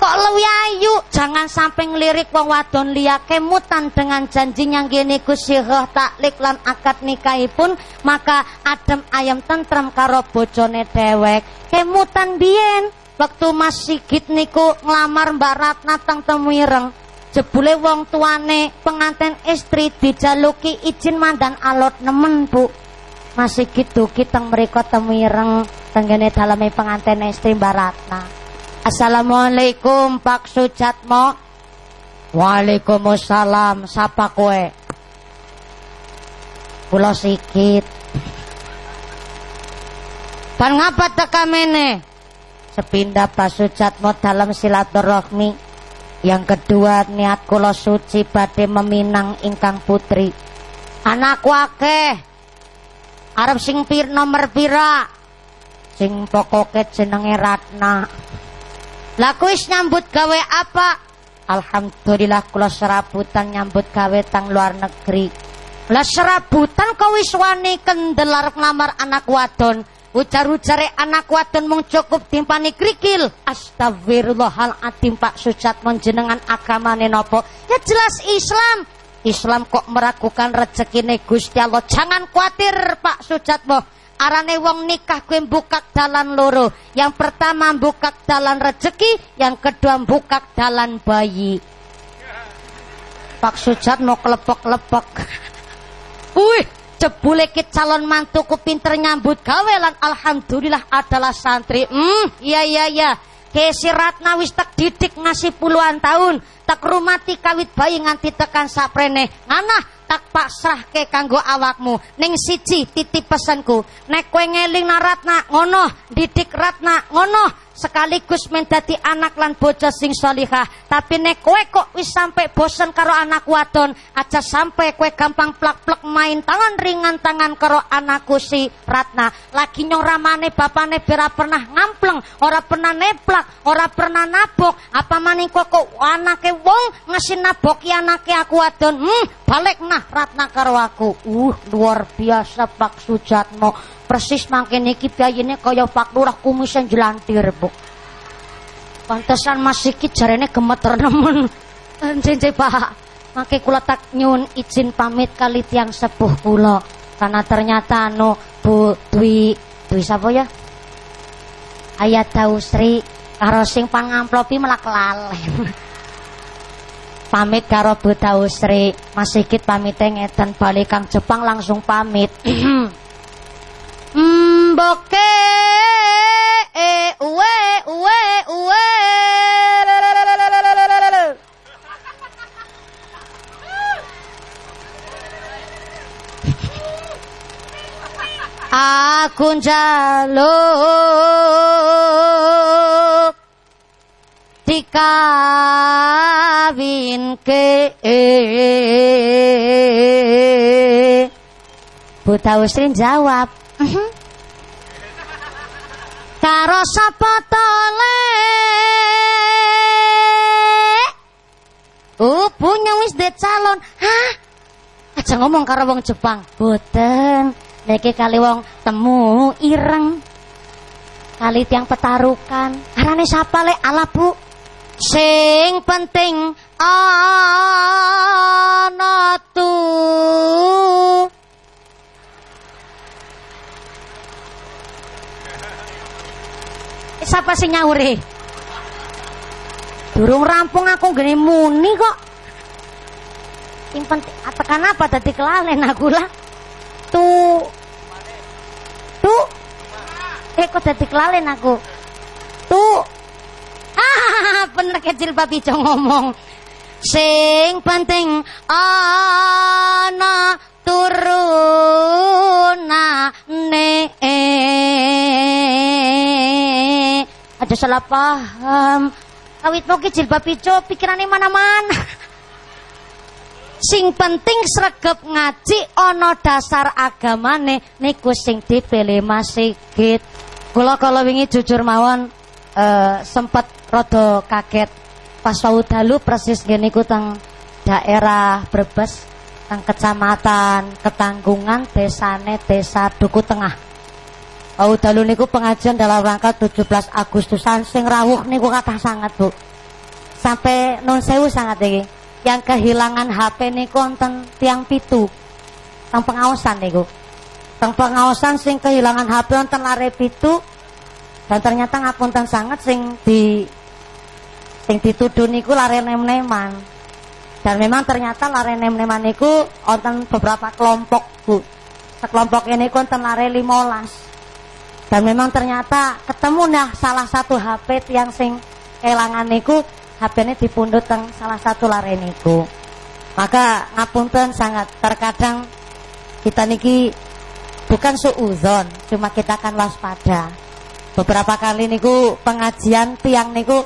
Speaker 1: Kok luwi ayu, jangan sampai ngelirik wong wadon liya kemutan dengan janji gini kusihah taklik lan akad nikahipun maka adem ayam tentrem karo bojone dewek. Kemutan biyen waktu Mas Sigit niku ngelamar Mbak Ratna teng Temuireng. Jebule wong tuane pengantin istri dijaluki izin mandan alot nemen, Bu. Mas Sigit duki teng mriko Temuireng tenggene daleme pengantin istri Mbak Ratna. Assalamualaikum Pak Sujatmo. Waalaikumsalam Sapa kue Pulau sikit. Pan ngapa teka mene Sepindah Pak Sujatmo dalam silaturahmi. Yang kedua niat kula suci badhe meminang ingkang putri. Anak wake Arab sing pir nomor pira Sing pokoke jenenge Ratna lah kuis nyambut gawe apa? Alhamdulillah kula serabutan nyambut gawe tang luar negeri. Lah serabutan kau wis kendelar ngamar anak wadon. Ujar-ujare anak wadon mung cukup timpani krikil. Astagfirullahaladzim Pak Sujat menjenengan agamane nopo? Ya jelas Islam. Islam kok meragukan rezeki Gusti Allah. Jangan khawatir Pak Sujatmo arane wong nikah kue buka dalan loro. Yang pertama buka dalan rezeki yang kedua buka dalan bayi. Pak Sujat mau kelepok-lepok. Wih jebule ke calon mantuku pinter nyambut gawe lan alhamdulillah adalah santri. Hmm iya iya iya. Kesi Ratna wis tak didik ngasih puluhan tahun. Tak rumati kawit bayi nganti tekan saprene. Nganah tak pasrah ke kanggo awakmu. Ning siji titip pesanku nek kowe ngeling naratna ngono didik ratna ngono sekaligus mendati anak lan bojo sing solihah tapi nek kowe kok wis sampai bosen karo anak wadon aja sampai kowe gampang plak-plak main tangan ringan tangan karo anakku si Ratna. Lagi nyong ramane bapane bera pernah ngampleng ora pernah neplak ora pernah nabok. Apa maning kok kok anake wong ngasih naboki anake aku wadon? Hmm balik nah Ratna karo aku. Uh luar biasa Pak Sujatmo persis mangkene iki biyayene kaya Pak Lurah kumisan jelantir, Bu. Pantesan Mas iki jarene gemeter nemen. Jenje Pak. Mangke kula tak nyun izin pamit kali tiang sepuh kula. Karena ternyata anu Bu Dwi Dwi sapa ya? Ayat Dausri karo sing pangamplopi melak lalen. pamit karo Bu Dausri. Mas Sigit pamite ngeten balik Kang Jepang langsung pamit. Mboke e uwe uwe uwe Aku njaluk dikawinke Bu Tausrin jawab. Karo sapa tole Oh, punya wis de calon. Hah? Aja ngomong karo wong Jepang. Boten. Niki kali wong temu ireng. Kali tiang petarukan. Arane sapa le ala Bu? Sing penting ana tuh Siapa sih nyauri? Durung rampung aku gini muni kok. Yang penting tekan apa tadi kelalen aku lah. Tuh. Tuh. Eh kok tadi kelalen aku. Tuh. Ah, bener kecil babi ngomong. Sing penting ana turunane ada salah paham. Awit mau jilbab hijau pikirannya mana-mana. Sing penting sregep ngaji ana dasar agamane niku sing dipilih Mas Sigit. Kula kalau wingi jujur mawon uh, sempet rada kaget pas wau dalu persis ngene iku teng daerah Brebes teng kecamatan Ketanggungan desane Desa Duku Tengah. Wau dalu niku pengajian dalam rangka 17 Agustusan sing rawuh niku kathah sangat, Bu. Sampai non sewu sangat iki yang kehilangan HP nih konten tiang pitu. Tang pengawasan niku. Tang pengawasan sing kehilangan HP wonten lare pitu. Dan ternyata ngapunten sangat sing di sing dituduh niku lare nem-neman dan memang ternyata lare nem-neman niku wonten beberapa kelompok Bu sekelompok ini konten lare limolas dan memang ternyata ketemu nah salah satu HP yang sing kehilangan niku HP-ne dipundhut teng salah satu lareniku. Maka ngapunten sangat terkadang kita niki bukan suuzon, cuma kita akan waspada. Beberapa kali niku pengajian tiang niku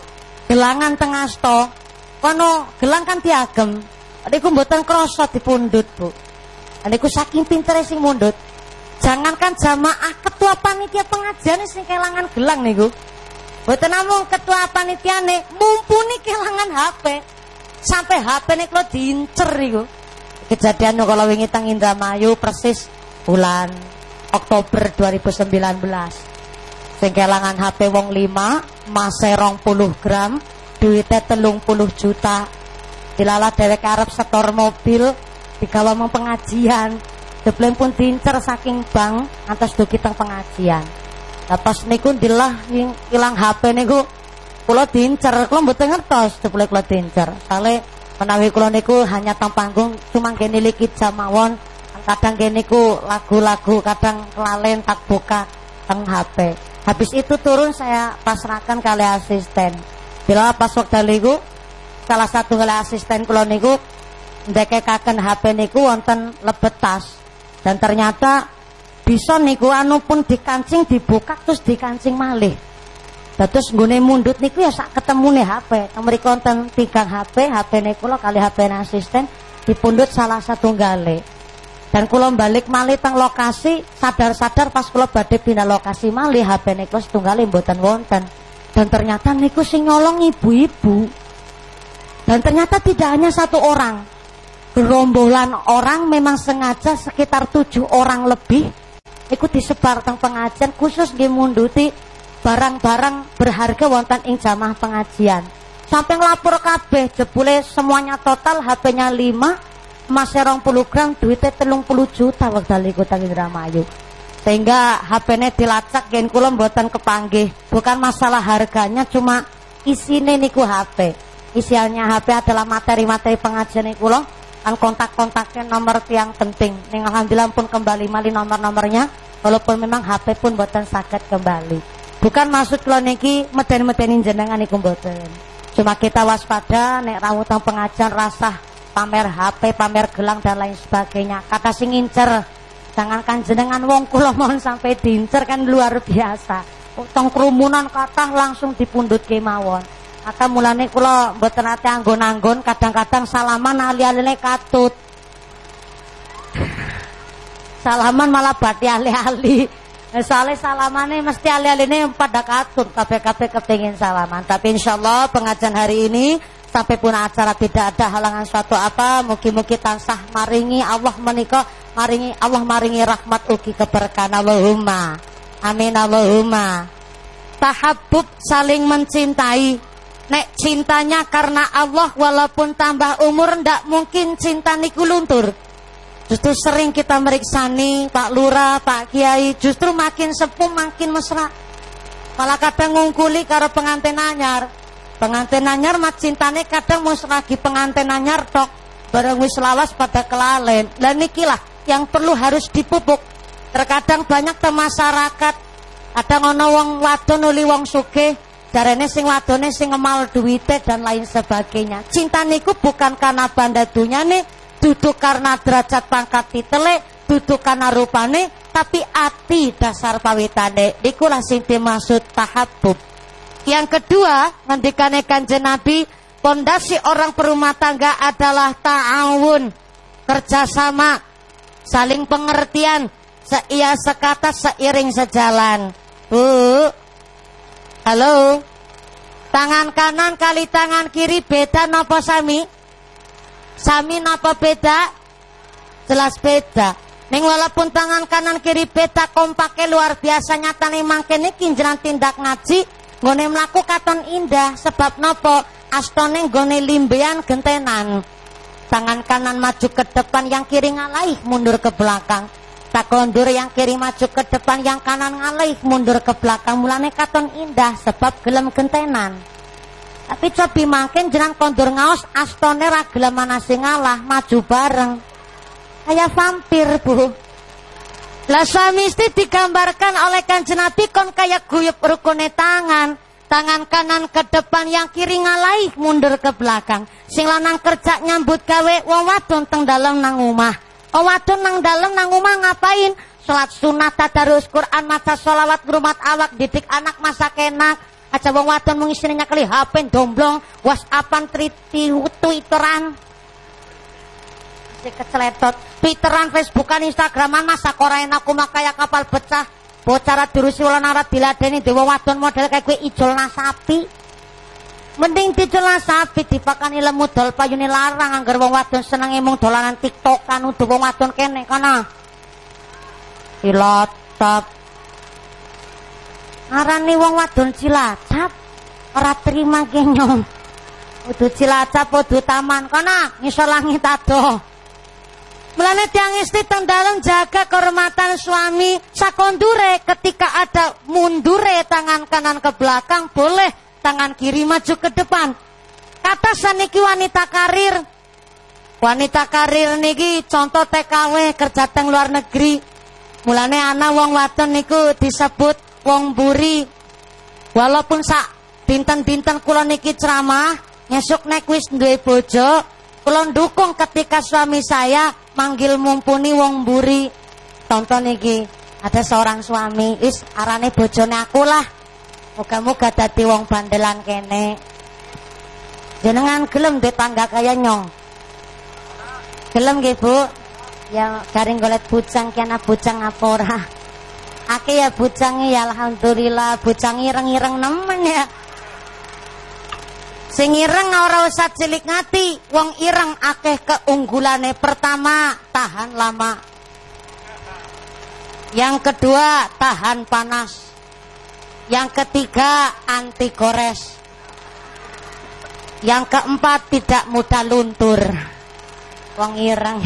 Speaker 1: gelangan tengah sto, kono gelang kan tiagem. Niku mboten krasa dipundhut, Bu. Niku saking pintere sing mundhut. Jangankan jamaah ketua panitia pengajian sing kelangan gelang niku. Boten namung ketua panitiane mumpuni kelangan HP. Sampai HP nih kalau diincer iku. Kejadian kalau wingi teng Indramayu persis bulan Oktober 2019. Sing kelangan HP wong 5, mase 20 gram, duitnya telung puluh juta. Dilala dewek Arab setor mobil, digawa mau pengajian. Deblem pun diincer saking bank atas duki teng pengajian. Lah pas niku dilah ilang HP niku kula diincer, kula mboten ngertos jebule kula diincer. Kale menawi kula niku hanya tang panggung cuma kene likit jamawon, kadang kene niku lagu-lagu, kadang kelalen tak buka teng HP. Habis itu turun saya pasrahkan kali asisten. Bila pas waktu niku salah satu asisten kula niku ndekekaken HP niku wonten lebet tas. Dan ternyata bisa niku anu pun dikancing dibuka terus dikancing malih. Terus nggone mundut niku ya sak nih HP mriku wonten tiga HP HP niku lo kali HP asisten dipundut salah satu gale dan kulo balik malih teng lokasi sadar-sadar pas kulo badhe pindah lokasi malih HP niku setunggale mboten wonten dan ternyata niku sing nyolong ibu-ibu dan ternyata tidak hanya satu orang gerombolan orang memang sengaja sekitar tujuh orang lebih iku disebar teng pengajian khusus nggih munduti barang-barang berharga wonten ing jamaah pengajian. Sampai ngelapor kabeh jebule semuanya total HP-nya 5 emas 20 gram duitnya 30 juta wekdal iku teng Indramayu. Sehingga HP-ne dilacak gen kula mboten kepanggih. Bukan masalah harganya cuma isine niku HP. Isiannya HP adalah materi-materi pengajian niku loh kan kontak-kontaknya nomor yang penting. Ning alhamdulillah pun kembali mali nomor-nomornya walaupun memang HP pun buatan sakit kembali. Bukan maksud kalau niki meden-medenin jenengan niku mboten. Cuma kita waspada nek rawuh pengajian rasah pamer HP, pamer gelang dan lain sebagainya. Kata sing ngincer jangankan jenengan wong kula mohon sampai diincer kan luar biasa. Tong kerumunan kata langsung dipundut kemawon. Maka mulane kula mboten ate anggon-anggon, kadang-kadang salaman ali-aline katut. Salaman malah bati ali-ali. Soalnya salamane mesti ali-aline pada katut, kabeh-kabeh kepengin salaman. Tapi insyaallah pengajian hari ini sampai pun acara tidak ada halangan suatu apa, mugi-mugi tansah maringi Allah menika maringi Allah maringi rahmat ugi keberkahan Allahumma. Amin Allahumma. Tahabbub saling mencintai Nek cintanya karena Allah walaupun tambah umur ndak mungkin cinta niku luntur. Justru sering kita meriksani Pak Lurah, Pak Kiai, justru makin sepuh makin mesra. Malah kadang ngungkuli karo pengantin anyar. Pengantin anyar mat cintane kadang mus lagi pengantin anyar tok. Bareng wis lawas pada kelalen. Dan nikilah yang perlu harus dipupuk. Terkadang banyak ke masyarakat ada ngono wong wadon uli wong sugih Darene sing wadone sing ngemal duwite dan lain sebagainya. Cinta niku bukan karena banda nih, duduk karena derajat pangkat titele, duduk karena rupane, tapi ati dasar pawitane. Ikulah sing dimaksud tahabub. Yang kedua, ngendikane kanjeng Nabi, pondasi orang perumah tangga adalah ta'awun kerjasama, saling pengertian, seia sekata seiring sejalan. Bu, halo, tangan kanan kali tangan kiri beda nopo sami? Sami nopo beda? Jelas beda. Ning walaupun tangan kanan kiri beda kompake luar biasa nyata nih mangkene kinjeran tindak ngaji nggone mlaku katon indah sebab nopo astone nggone limbean gentenan. Tangan kanan maju ke depan yang kiri ngalaih mundur ke belakang. Tak kondur yang kiri maju ke depan yang kanan ngalaih mundur ke belakang mulane katon indah sebab gelem gentenan. Tapi cobi mangken jenang kondur ngaos astone ra gelem ngalah maju bareng kayak vampir bu lah suami istri digambarkan oleh kanjeng Nabi kon kayak guyup rukune tangan. Tangan kanan ke depan yang kiri ngalaih mundur ke belakang. Sing lanang kerja nyambut gawe wong wadon teng dalem nang omah. Wong wadon nang dalem nang omah ngapain? Salat sunat tadarus Quran maca sholawat grumat awak didik anak masa kenak aja wong wadon mung istrinya kali HP domblong whatsappan triti twitteran keceletot twitteran facebookan instagraman masa korain aku makaya kapal pecah. Bocara dirusi ulan arat diladeni dewa wadon model kayak gue ijol nasapi. Mending dijol nasapi dipakani lemu dol payuni larang anggar wong wadon seneng emung dolanan tiktok kan udah wong wadon kene kana. Cilacap ngarani wong wadon cilacap ora terima genyong Udu cilacap, udu taman, kana. Ngisor langit adoh. Mulane tiang istri teng jaga kehormatan suami sakondure ketika ada mundure tangan kanan ke belakang boleh tangan kiri maju ke depan. Kata saniki wanita karir. Wanita karir niki contoh TKW kerja teng luar negeri. Mulane anak wong wadon niku disebut wong buri. Walaupun sak binten-binten kula niki ceramah, nyesuk nek wis duwe bojo, kula dukung ketika suami saya manggil mumpuni wong buri tonton iki ada seorang suami is arane bojone aku lah. Moga-moga dadi wong bandelan kene. Jenengan gelem di tangga kaya nyong. Gelem nggih Bu. Ya garing golet bujang kena bujang apa ora? Ake ya bujangi ya alhamdulillah bujang ireng-ireng nemen ya Sing ireng ora usah cilik ngati, wong ireng akeh keunggulane pertama tahan lama. Yang kedua tahan panas. Yang ketiga anti gores. Yang keempat tidak mudah luntur. Wong ireng.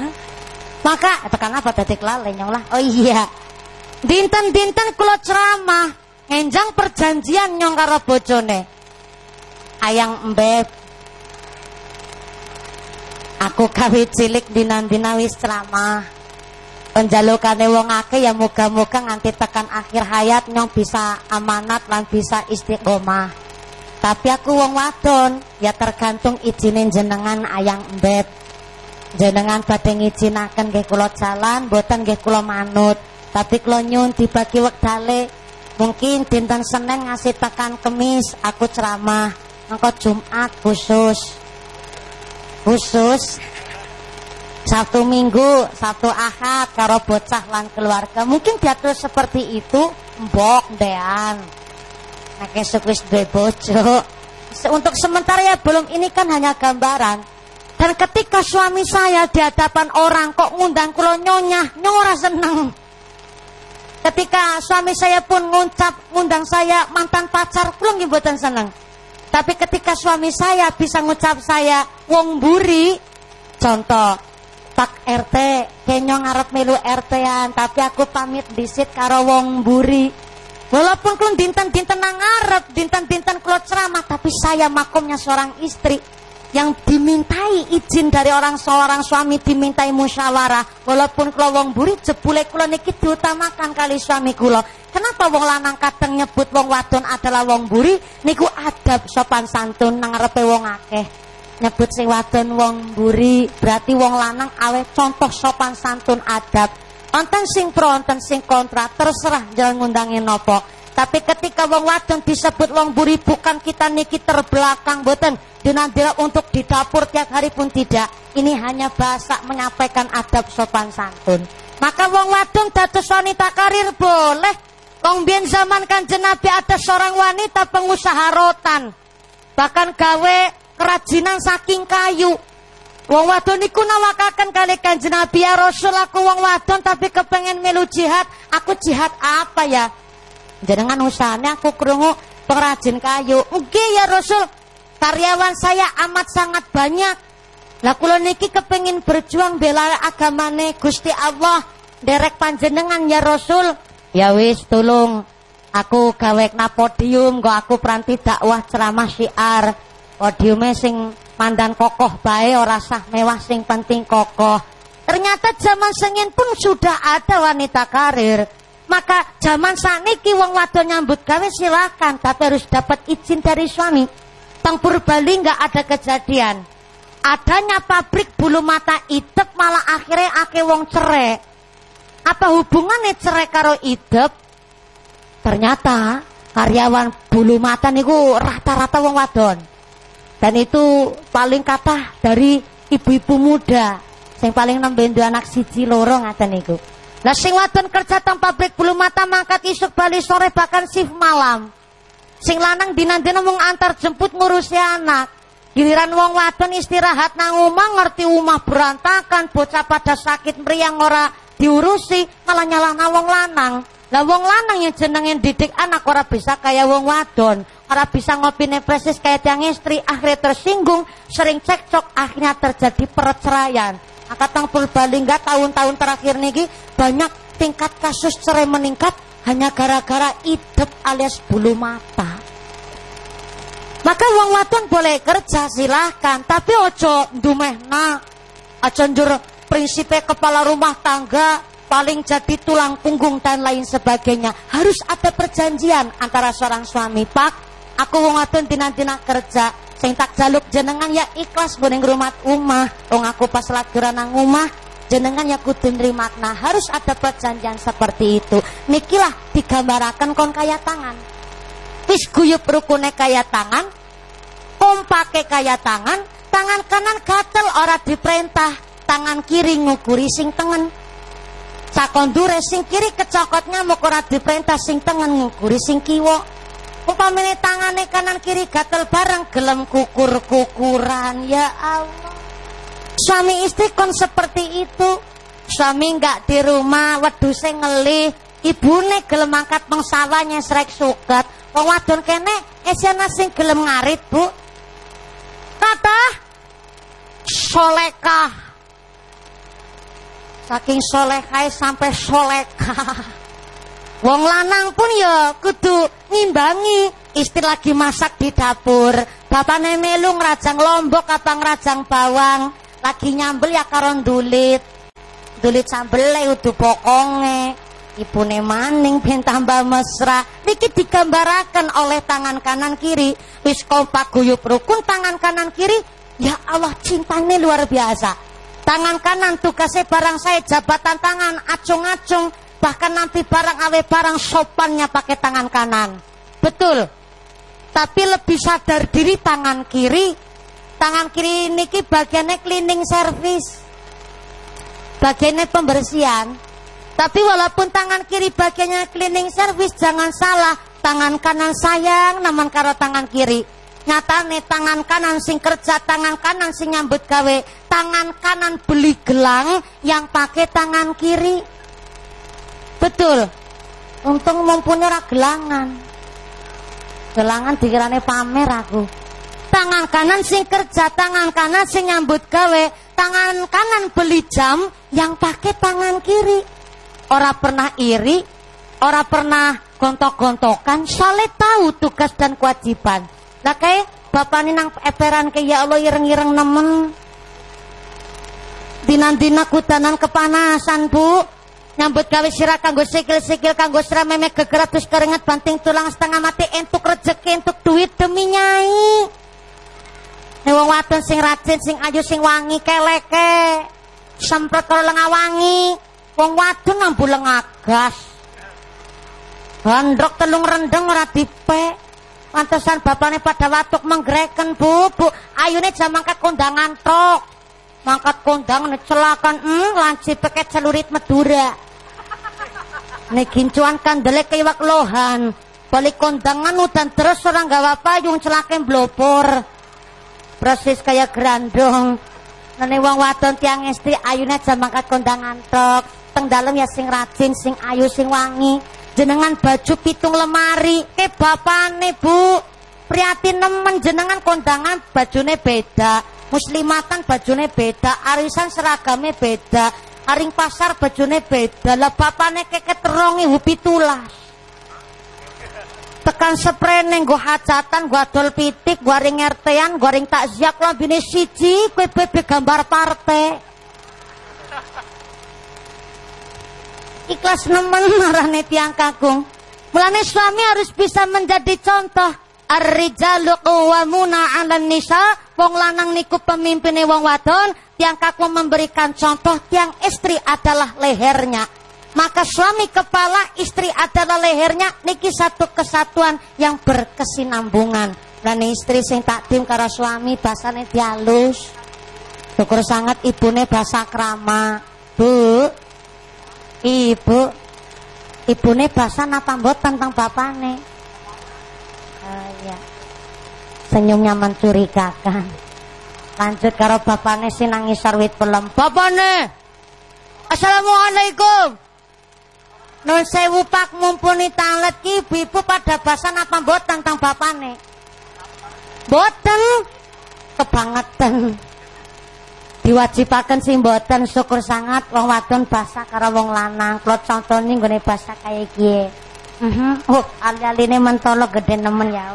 Speaker 1: Maka tekan apa tadi kelale lah. Oh iya. Dinten-dinten kula ceramah, ngenjang perjanjian nyong karo bojone ayang embeb aku kawi cilik dinan-dina wis ceramah penjalukane wong akeh ya moga-moga nganti tekan akhir hayat nyong bisa amanat lan bisa istiqomah. Tapi aku wong wadon ya tergantung izinin jenengan ayang embeb jenengan badhe ngijinaken nggih kula jalan boten nggih kula manut. Tapi kula nyun dibagi wektale mungkin dinten Senin ngasih tekan kemis aku ceramah Engkau Jumat khusus khusus satu Minggu, satu Ahad karo bocah lan keluarga. Mungkin diatur seperti itu, mbok dean. Nek esuk wis. Untuk sementara ya belum ini kan hanya gambaran. Dan ketika suami saya di hadapan orang kok ngundang kulo nyonya, nyora seneng. Ketika suami saya pun ngucap ngundang saya mantan pacar, kulo nggih mboten seneng. Tapi ketika suami saya bisa ngucap saya wong buri, contoh Pak RT kenyong ngarep melu RT-an, tapi aku pamit disit karo wong buri. Walaupun kulun dinten-dinten nang ngarep, dinten-dinten kulon ceramah, tapi saya makomnya seorang istri yang dimintai izin dari orang seorang suami dimintai musyawarah. Walaupun kula wong buri jebule kula niki diutamakan kali suami kula. Kenapa wong lanang kadang nyebut wong wadon adalah wong buri niku adab sopan santun nang ngarepe wong akeh. Nyebut sing wadon wong buri berarti wong lanang awe contoh sopan santun adab. Wonten sing pro wonten sing kontra terserah jangan ngundangin nopo Tapi ketika wong wadon disebut wong buri bukan kita niki terbelakang boten dinandira untuk di dapur tiap hari pun tidak. Ini hanya bahasa menyampaikan adab sopan santun. Maka wong wadon dados wanita karir boleh. Wong biyen zaman Kanjeng Nabi ada seorang wanita pengusaha rotan. Bahkan gawe kerajinan saking kayu. Wong wadon niku nawakaken kali Kanjeng Nabi ya Rasul aku wong wadon tapi kepengen melu jihad. Aku jihad apa ya? Jenengan usahanya aku krungu pengrajin kayu. Oke ya Rasul. Karyawan saya amat sangat banyak. Lah kula niki kepengin berjuang bela agamane Gusti Allah. Derek panjenengan ya Rasul. Ya wis tolong aku gawe podium kok aku peranti dakwah ceramah syiar. Podiumnya sing mandan kokoh bae ora sah mewah sing penting kokoh. Ternyata zaman sengin pun sudah ada wanita karir. Maka zaman saniki wong wadon nyambut gawe silakan, tapi harus dapat izin dari suami. Tang Bali nggak ada kejadian. Adanya pabrik bulu mata idep malah akhirnya ake wong cerai. Apa hubungannya cerai karo idep? Ternyata karyawan bulu mata niku rata-rata wong wadon. Dan itu paling kata dari ibu-ibu muda sing paling nembe anak siji loro ngaten niku. Lah sing wadon kerja teng pabrik bulu mata mangkat isuk bali sore bahkan shift malam. Sing lanang dinandina mung antar jemput ngurusi anak. Giliran wong wadon istirahat nang omah ngerti omah berantakan, bocah pada sakit meriang ora diurusi, malah nyalahna wong lanang. Lah wong lanang yang jenengin didik anak ora bisa kayak wong wadon. Ora bisa ngopi nepresis kayak tiang istri, akhirnya tersinggung, sering cekcok, akhirnya terjadi perceraian. Angkatan Purbalingga tahun-tahun terakhir niki banyak tingkat kasus cerai meningkat hanya gara-gara idep alias bulu mata. Maka wong wadon boleh kerja silahkan, tapi ojo dumehna, aja njur prinsipnya kepala rumah tangga paling jadi tulang punggung dan lain sebagainya. Harus ada perjanjian antara seorang suami, Pak Aku wadon tina-tina kerja, sing tak jaluk jenengan ya ikhlas ning rumah umah. Wong aku pas lagi nang umah, jenengan ya kudu makna harus ada perjanjian seperti itu. Nikilah digambarakan kon kaya tangan. Wis guyup rukune kaya tangan kompake kaya tangan tangan kanan gatel ora diperintah tangan kiri ngukuri sing tengen. Sakondure sing kiri kecokotnya mau ora diperintah sing tengen ngukuri sing kiwo Upamane tangane kanan kiri gatel bareng gelem kukur-kukuran ya Allah. Suami istri kon seperti itu. Suami nggak di rumah, wedhuse ngelih, ibune gelem angkat mengsawanya srek suket. Wong wadon kene esena sing gelem ngarit, Bu. Kata solekah. Saking solehai sampai solekah. Wong lanang pun ya kudu ngimbangi istri lagi masak di dapur. Bapakne melu ngrajang lombok apa ngrajang bawang, lagi nyambel ya karo dulit. Dulit sambele udu pokonge. Ibune maning ben tambah mesra. Niki digambaraken oleh tangan kanan kiri. Wis kompak guyup rukun tangan kanan kiri. Ya Allah cintanya luar biasa. Tangan kanan tugasnya barang saya jabatan tangan acung-acung Bahkan nanti barang awe barang sopannya pakai tangan kanan. Betul. Tapi lebih sadar diri tangan kiri. Tangan kiri niki bagiannya cleaning service. Bagiannya pembersihan. Tapi walaupun tangan kiri bagiannya cleaning service, jangan salah. Tangan kanan sayang, namun karo tangan kiri. Nyatane tangan kanan sing kerja, tangan kanan sing nyambut gawe, tangan kanan beli gelang yang pakai tangan kiri. Betul. Untung mempunyai gelangan. Gelangan dikirane pamer aku. Tangan kanan sing kerja, tangan kanan sing nyambut gawe, tangan kanan beli jam yang pakai tangan kiri. Ora pernah iri, ora pernah gontok-gontokan, soalnya tahu tugas dan kewajiban. Lah kayak bapak ini nang eperan ke ya Allah ireng-ireng nemen. Dinan-dina kutanan kepanasan bu nyambut gawe sira kanggo sikil-sikil kanggo sira-meme gegerat terus keringet banting tulang setengah mati entuk rezeki entuk duit demi nyai Nek wong wadon sing rajin sing ayu sing wangi keleke semprot kalau lengah wangi wong wadon nambu lengagas Gondrok telung rendeng ora dipek. Pantesan bapaknya pada watuk menggereken bu, bu. Ayune jam mangkat kondangan tok. Mangkat kondangan celakan, hmm, lanci pakai celurit Madura. Nek gincuan kandelek kayak lohan. Balik kondangan udan terus orang gak payung celakin blopor. Persis kayak grandong. Nene wong wadon tiang istri ayune jam mangkat kondangan tok. Teng dalam ya sing rajin, sing ayu, sing wangi jenengan baju pitung lemari ke bapane bu prihatin nemen jenengan kondangan bajune beda muslimatan bajune beda arisan seragamnya beda aring pasar bajune beda. Lah bapane keket terongi hupi tulas tekan sprene nggo hajatan gua adol pitik gua ring RT-an gua ring takziah lambine siji kue bebe gambar partai. Ikhlas nemen marane tiang kakung. Mulane suami harus bisa menjadi contoh. Ar-rijalu qawwamuna 'alan nisa, wong lanang niku pemimpinnya wong wadon, tiang kakung memberikan contoh, tiang istri adalah lehernya. Maka suami kepala, istri adalah lehernya, niki satu kesatuan yang berkesinambungan. Dan istri sing takdim karo suami basane dialus. Syukur sangat ibune basa krama. Bu, Ibu, ibune basa napa mboten tentang bapane? Uh, ya. Senyumnya mencurigakan. Lanjut karo bapane sinangis sarwit pelem. Bapane. Assalamualaikum. Nun sewu pak mumpuni tanglet ki ibu pada basa napa mboten tentang bapane? Mboten. Kebangetan diwajibaken sing mboten syukur sangat wong wadon basa karo wong lanang kula contone nggone basa kaya Mhm. Uh -huh. Oh, ali-aline mentolo gede nemen ya.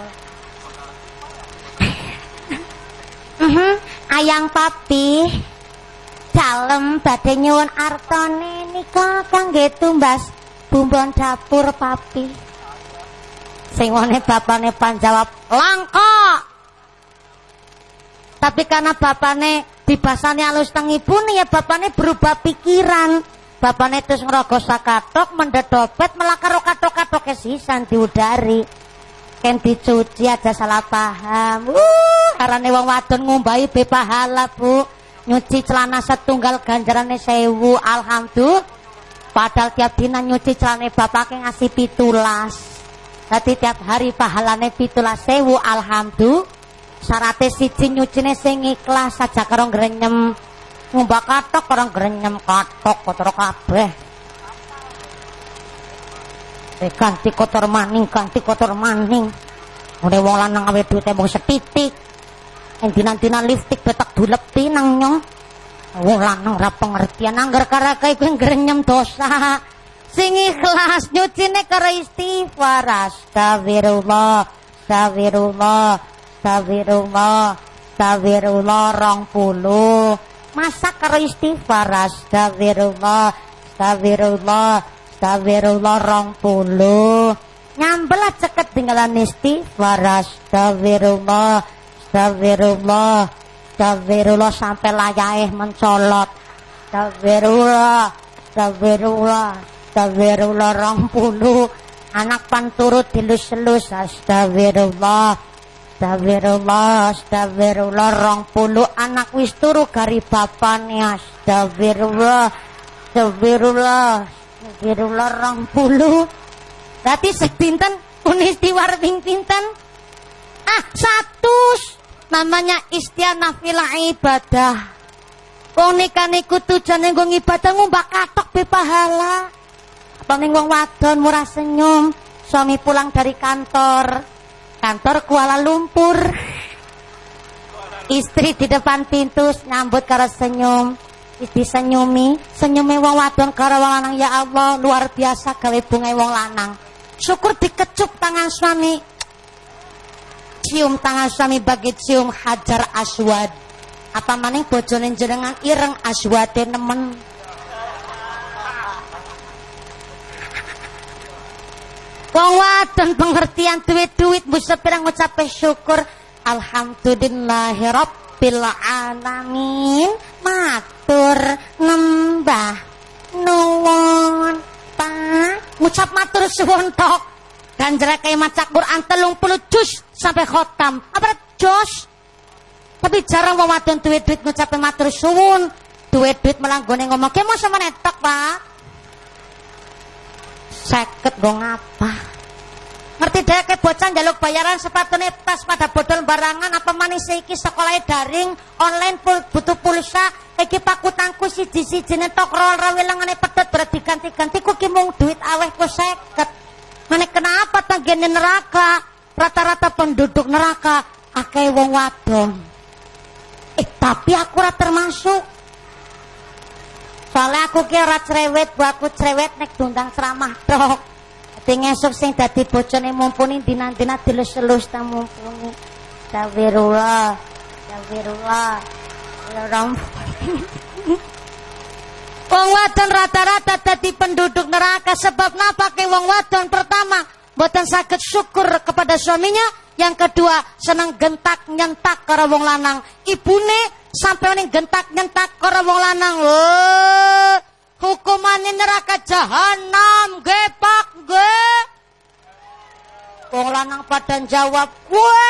Speaker 1: Uh -huh. Ayang papi dalem badhe nyuwun artone nika kangge tumbas bumbon dapur papi. Sing wone bapane panjawab langka. Tapi karena bapane dibasani alus teng ibune ya bapaknya berubah pikiran bapaknya terus ngerogos sakatok mendedobet melakar katok-katok kesisan diudari ken dicuci ada salah paham. Uh karena wong wadon ngumbai be pahala bu. Nyuci celana setunggal ganjarannya sewu alhamdulillah. Padahal tiap dina nyuci celana bapaknya ngasih pitulas. Tapi tiap hari pahalane pitulas sewu alhamdulillah. Sarate siji nyucine sing ikhlas saja karo grenyem. Ngumbak katok karo grenyem katok kotor kabeh. Ganti kotor maning, ganti kotor maning. Udah wong lanang awe duwite mung setitik. Endinan-dinan liftik betak dulepi nang nyong. Wong lanang ora pengertian angger karake kuwi grenyem dosa. Sing ikhlas nyucine karo istighfar. Astagfirullah. Astagfirullah. Astagfirullah Astagfirullah rong puluh Masa karo istighfar Astagfirullah Astagfirullah Astagfirullah rong puluh Nyambelah ceket tinggalan istighfar Astagfirullah Astagfirullah. Astagfirullah sampai layaih mencolot. Astagfirullah. Astagfirullah. Astagfirullah rong puluh. Anak panturut dilus-lus. Astagfirullah. Astagfirullah, astagfirullah rong puluh. Anak wis turu gari bapane. Astagfirullah. Astagfirullah, astagfirullah rong puluh. Berarti unis ping pinten? Ah, satu namanya istianah fila ibadah. Wong nikah niku tujuane nggo ibadah ngumbak katok be pahala. Wadon murah senyum, suami pulang dari kantor, kantor Kuala Lumpur istri di depan pintu nyambut karo senyum istri senyumi senyumi wong wadon karo wong lanang. Ya Allah luar biasa gawe bunga wong lanang. Syukur dikecup tangan suami. Cium tangan suami bagi cium hajar aswad. Apa maning bojone jenengan ireng aswade nemen. Wong wadon pengertian duit-duit bisa pirang ngucap syukur. Alhamdulillahirabbil alamin. Matur nembah nuwun. Pak, ngucap matur suwun tok. ganjarake maca Quran telung puluh juz sampai khotam. Apa jos? Tapi jarang wong wadon duwe duit ngucapin matur suwun. Duwe duit melanggone ngomong, "Ki mau sama netok, Pak." Seket go ngapa? Ngerti deh ke bocah jaluk bayaran sepatu tas pada bodol barangan apa manis iki sekolah daring online butuh pulsa iki pakutangku si siji netok rol rawilangane pedot berat diganti-ganti ku ki mung duit aweh ku seket. Mana kenapa tanggene neraka? Rata-rata penduduk neraka akeh wong wadon. Eh tapi aku ora termasuk. Soalnya aku kira cerewet, bu aku cerewet nek dundang ceramah dok. Tapi ngesuk sing dadi bojone mumpuni dina-dina dilus-elus ta mumpuni. Tawirullah. Tawirullah. Wong wadon rata-rata dadi penduduk neraka sebab napa ke wong wadon pertama boten sakit syukur kepada suaminya. Yang kedua senang gentak nyentak karo wong lanang. Ibune sampai ning gentak nyentak karo wong lanang. Hukuman hukumane neraka jahanam gepak ge wong lanang pada jawab gue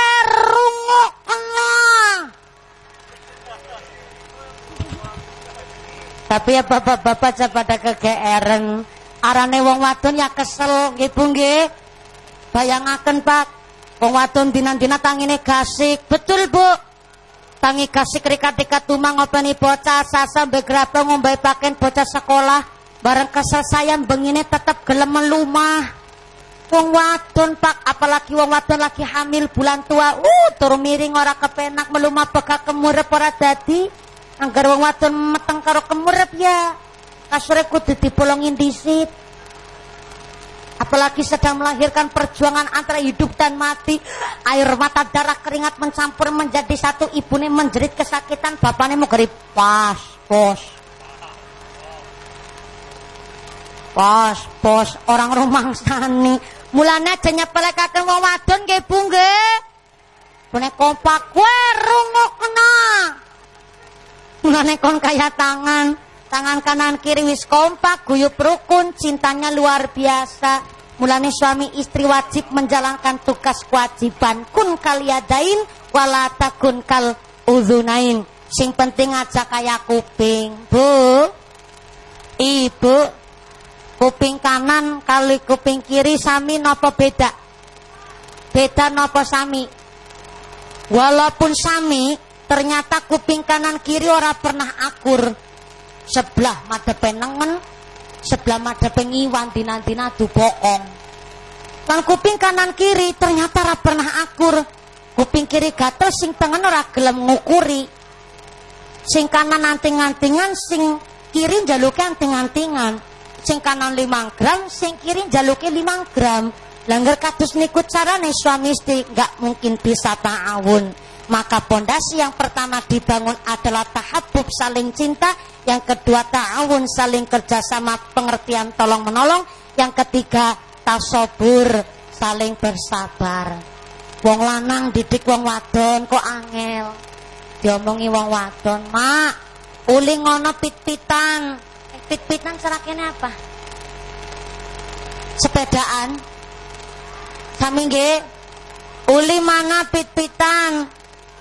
Speaker 1: Tapi ya bapak-bapak pada kegeeran. Arane wong wadon ya kesel nggih Bu nggih. Bayangaken Pak, wong wadon dinan-dina tangine gasik. Betul Bu. Tangi gasik rika-rika tumang ngopeni bocah sasa begrapa ngombe paken bocah sekolah. Bareng keselesaian bengine tetap gelem melumah. Wong wadon Pak, apalagi wong wadon lagi hamil bulan tua. Uh, turun miring ora kepenak melumah beka kemurep ora dadi. Anggar wong wadon meteng karo kemurep ya. Kasure kudu dibolongin disit. Apalagi sedang melahirkan perjuangan antara hidup dan mati. Air mata darah keringat mencampur menjadi satu. Ibunya menjerit kesakitan. Bapaknya mau gerip. Pas, bos. Pas, bos. Orang rumah sani. Mulanya aja nyepelekaken wong wadon nggih Bu nggih. kompak kowe rungok kena. Mulane kon kaya tangan, tangan kanan kiri wis kompak, guyup rukun, cintanya luar biasa. Mulane suami istri wajib menjalankan tugas kewajiban. Kun kaliadain wala takun kal uzunain. Sing penting aja kaya kuping. Bu. Ibu. Kuping kanan kali kuping kiri sami nopo beda? Beda nopo sami? Walaupun sami, Ternyata kuping kanan kiri ora pernah akur. Sebelah madhepe nengen, sebelah madhepe ngiwan dina-dina du bokong. Lan kuping kanan kiri ternyata ora pernah akur. Kuping kiri gatel sing tengen ora gelem ngukuri. Sing kanan anting-antingan, sing kiri jaluke anting-antingan. Sing kanan 5 gram, sing kiri jaluke 5 gram. Langgar kados niku carane suami istri nggak mungkin bisa ta'awun. Maka pondasi yang pertama dibangun adalah tahabub saling cinta, yang kedua ta'awun saling kerjasama pengertian tolong menolong, yang ketiga tasobur saling bersabar. Wong lanang didik wong wadon kok angel. Diomongi wong wadon, "Mak, uli ngono pit-pitan." Eh, pit-pitan cerakene apa? Sepedaan. Sami nggih. Uli mana pit-pitan?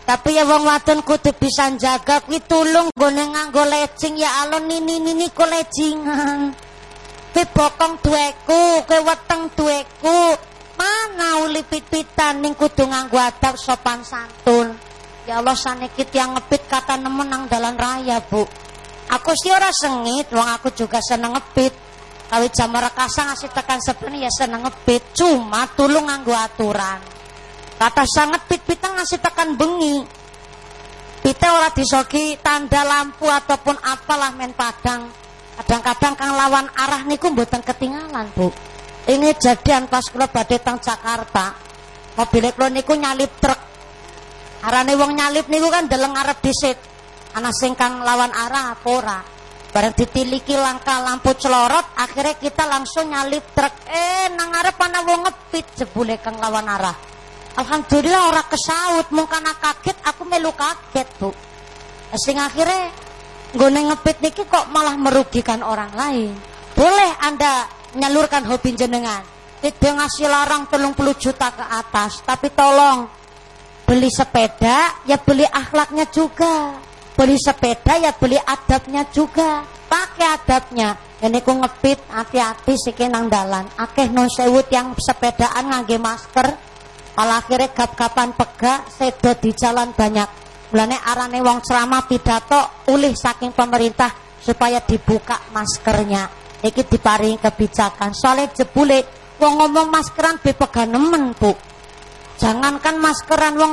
Speaker 1: Tapi ya wong wadon kudu bisa jaga kuwi tulung gone nganggo lecing ya alon nini nini ku lecingan. Kuwi bokong duweku, kuwi weteng duweku. Mana uli pit-pitan ning kudu nganggo adab sopan santun. Ya Allah saniki yang ngepit kata nemen nang dalan raya, Bu. Aku sih ora sengit, wong aku juga seneng ngepit. Kawit jam rekasa ngasih tekan sebenarnya ya seneng ngepit, cuma tulung nganggo aturan. Kata sangat pit-pitang ngasih tekan bengi. Pite ora disoki tanda lampu ataupun apalah men padang. Kadang-kadang kang lawan arah niku mboten ketinggalan, Bu. Ini jadian pas kula badhe teng Jakarta. Mobil kula niku nyalip truk. Arane wong nyalip niku kan deleng arep disit. Ana sing kang lawan arah apa ora. Bareng ditiliki langkah lampu celorot, akhirnya kita langsung nyalip truk. Eh, nang arep ana wong ngepit jebule kang lawan arah. Alhamdulillah orang kesaut, mungkin kaget, aku melu kaget bu. Sing akhirnya nggone ngepit niki kok malah merugikan orang lain. Boleh anda nyalurkan hobi jenengan, tidak ngasih larang telung puluh juta ke atas tapi tolong beli sepeda ya beli akhlaknya juga. Beli sepeda ya beli adabnya juga. Pakai adabnya. Ini ku ngepit hati-hati sih nang dalan. Akeh non sewut yang sepedaan ngangge masker kalau akhirnya gap-gapan pegak sedo di jalan banyak. Mulane arane wong ceramah pidato ulih saking pemerintah supaya dibuka maskernya. Iki diparingi kebijakan. Soalnya jebule wong ngomong maskeran bepegan nemen bu. Jangankan maskeran wong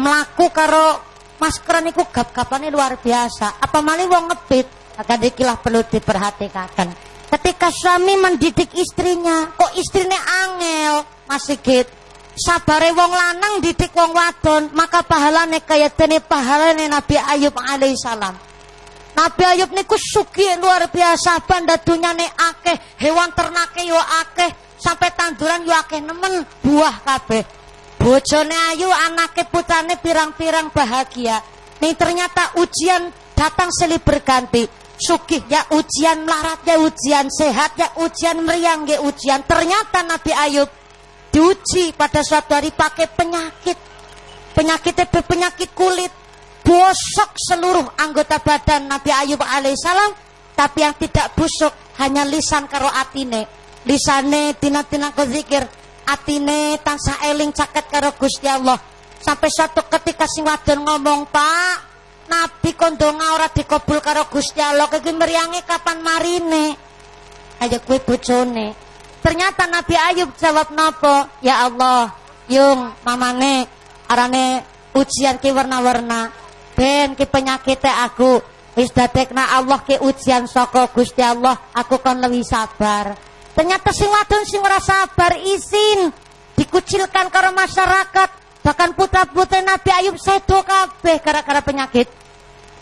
Speaker 1: melaku karo maskeran iku gap-gapane luar biasa. Apa malih wong ngebit? Akan dikilah perlu diperhatikan. Ketika suami mendidik istrinya kok istrinya angel? Masih git sabare wong lanang didik wong wadon maka pahalane kaya dene pahalane Nabi Ayub alaihissalam Nabi Ayub niku suki luar biasa banda dunyane akeh hewan ternake yo akeh sampai tanduran yo akeh nemen buah kabeh. Bojone ayu anake putrane pirang-pirang bahagia. Nih ternyata ujian datang silih berganti. Sugih ya ujian melarat ya ujian sehat ya ujian meriang ya ujian. Ternyata Nabi Ayub diuji pada suatu hari pakai penyakit. Penyakitnya penyakit kulit. Bosok seluruh anggota badan Nabi Ayub alaihissalam. Tapi yang tidak busuk hanya lisan karo atine. Lisane tina-tina zikir. Atine tansah eling caket karo Gusti Allah. Sampai suatu ketika sing wadon ngomong Pak Nabi kondonga ora dikabul karo Gusti Allah? Iki kapan marine? Aja kue bojone ternyata Nabi Ayub jawab nopo ya Allah yung mamane arane ujian ki warna-warna ben ki penyakitnya aku. Wis dadekna Allah ki ujian saka Gusti Allah aku kon lebih sabar. Ternyata sing wadon sing ora sabar izin dikucilkan karo masyarakat. Bahkan putra-putri Nabi Ayub sedo kabeh gara-gara penyakit.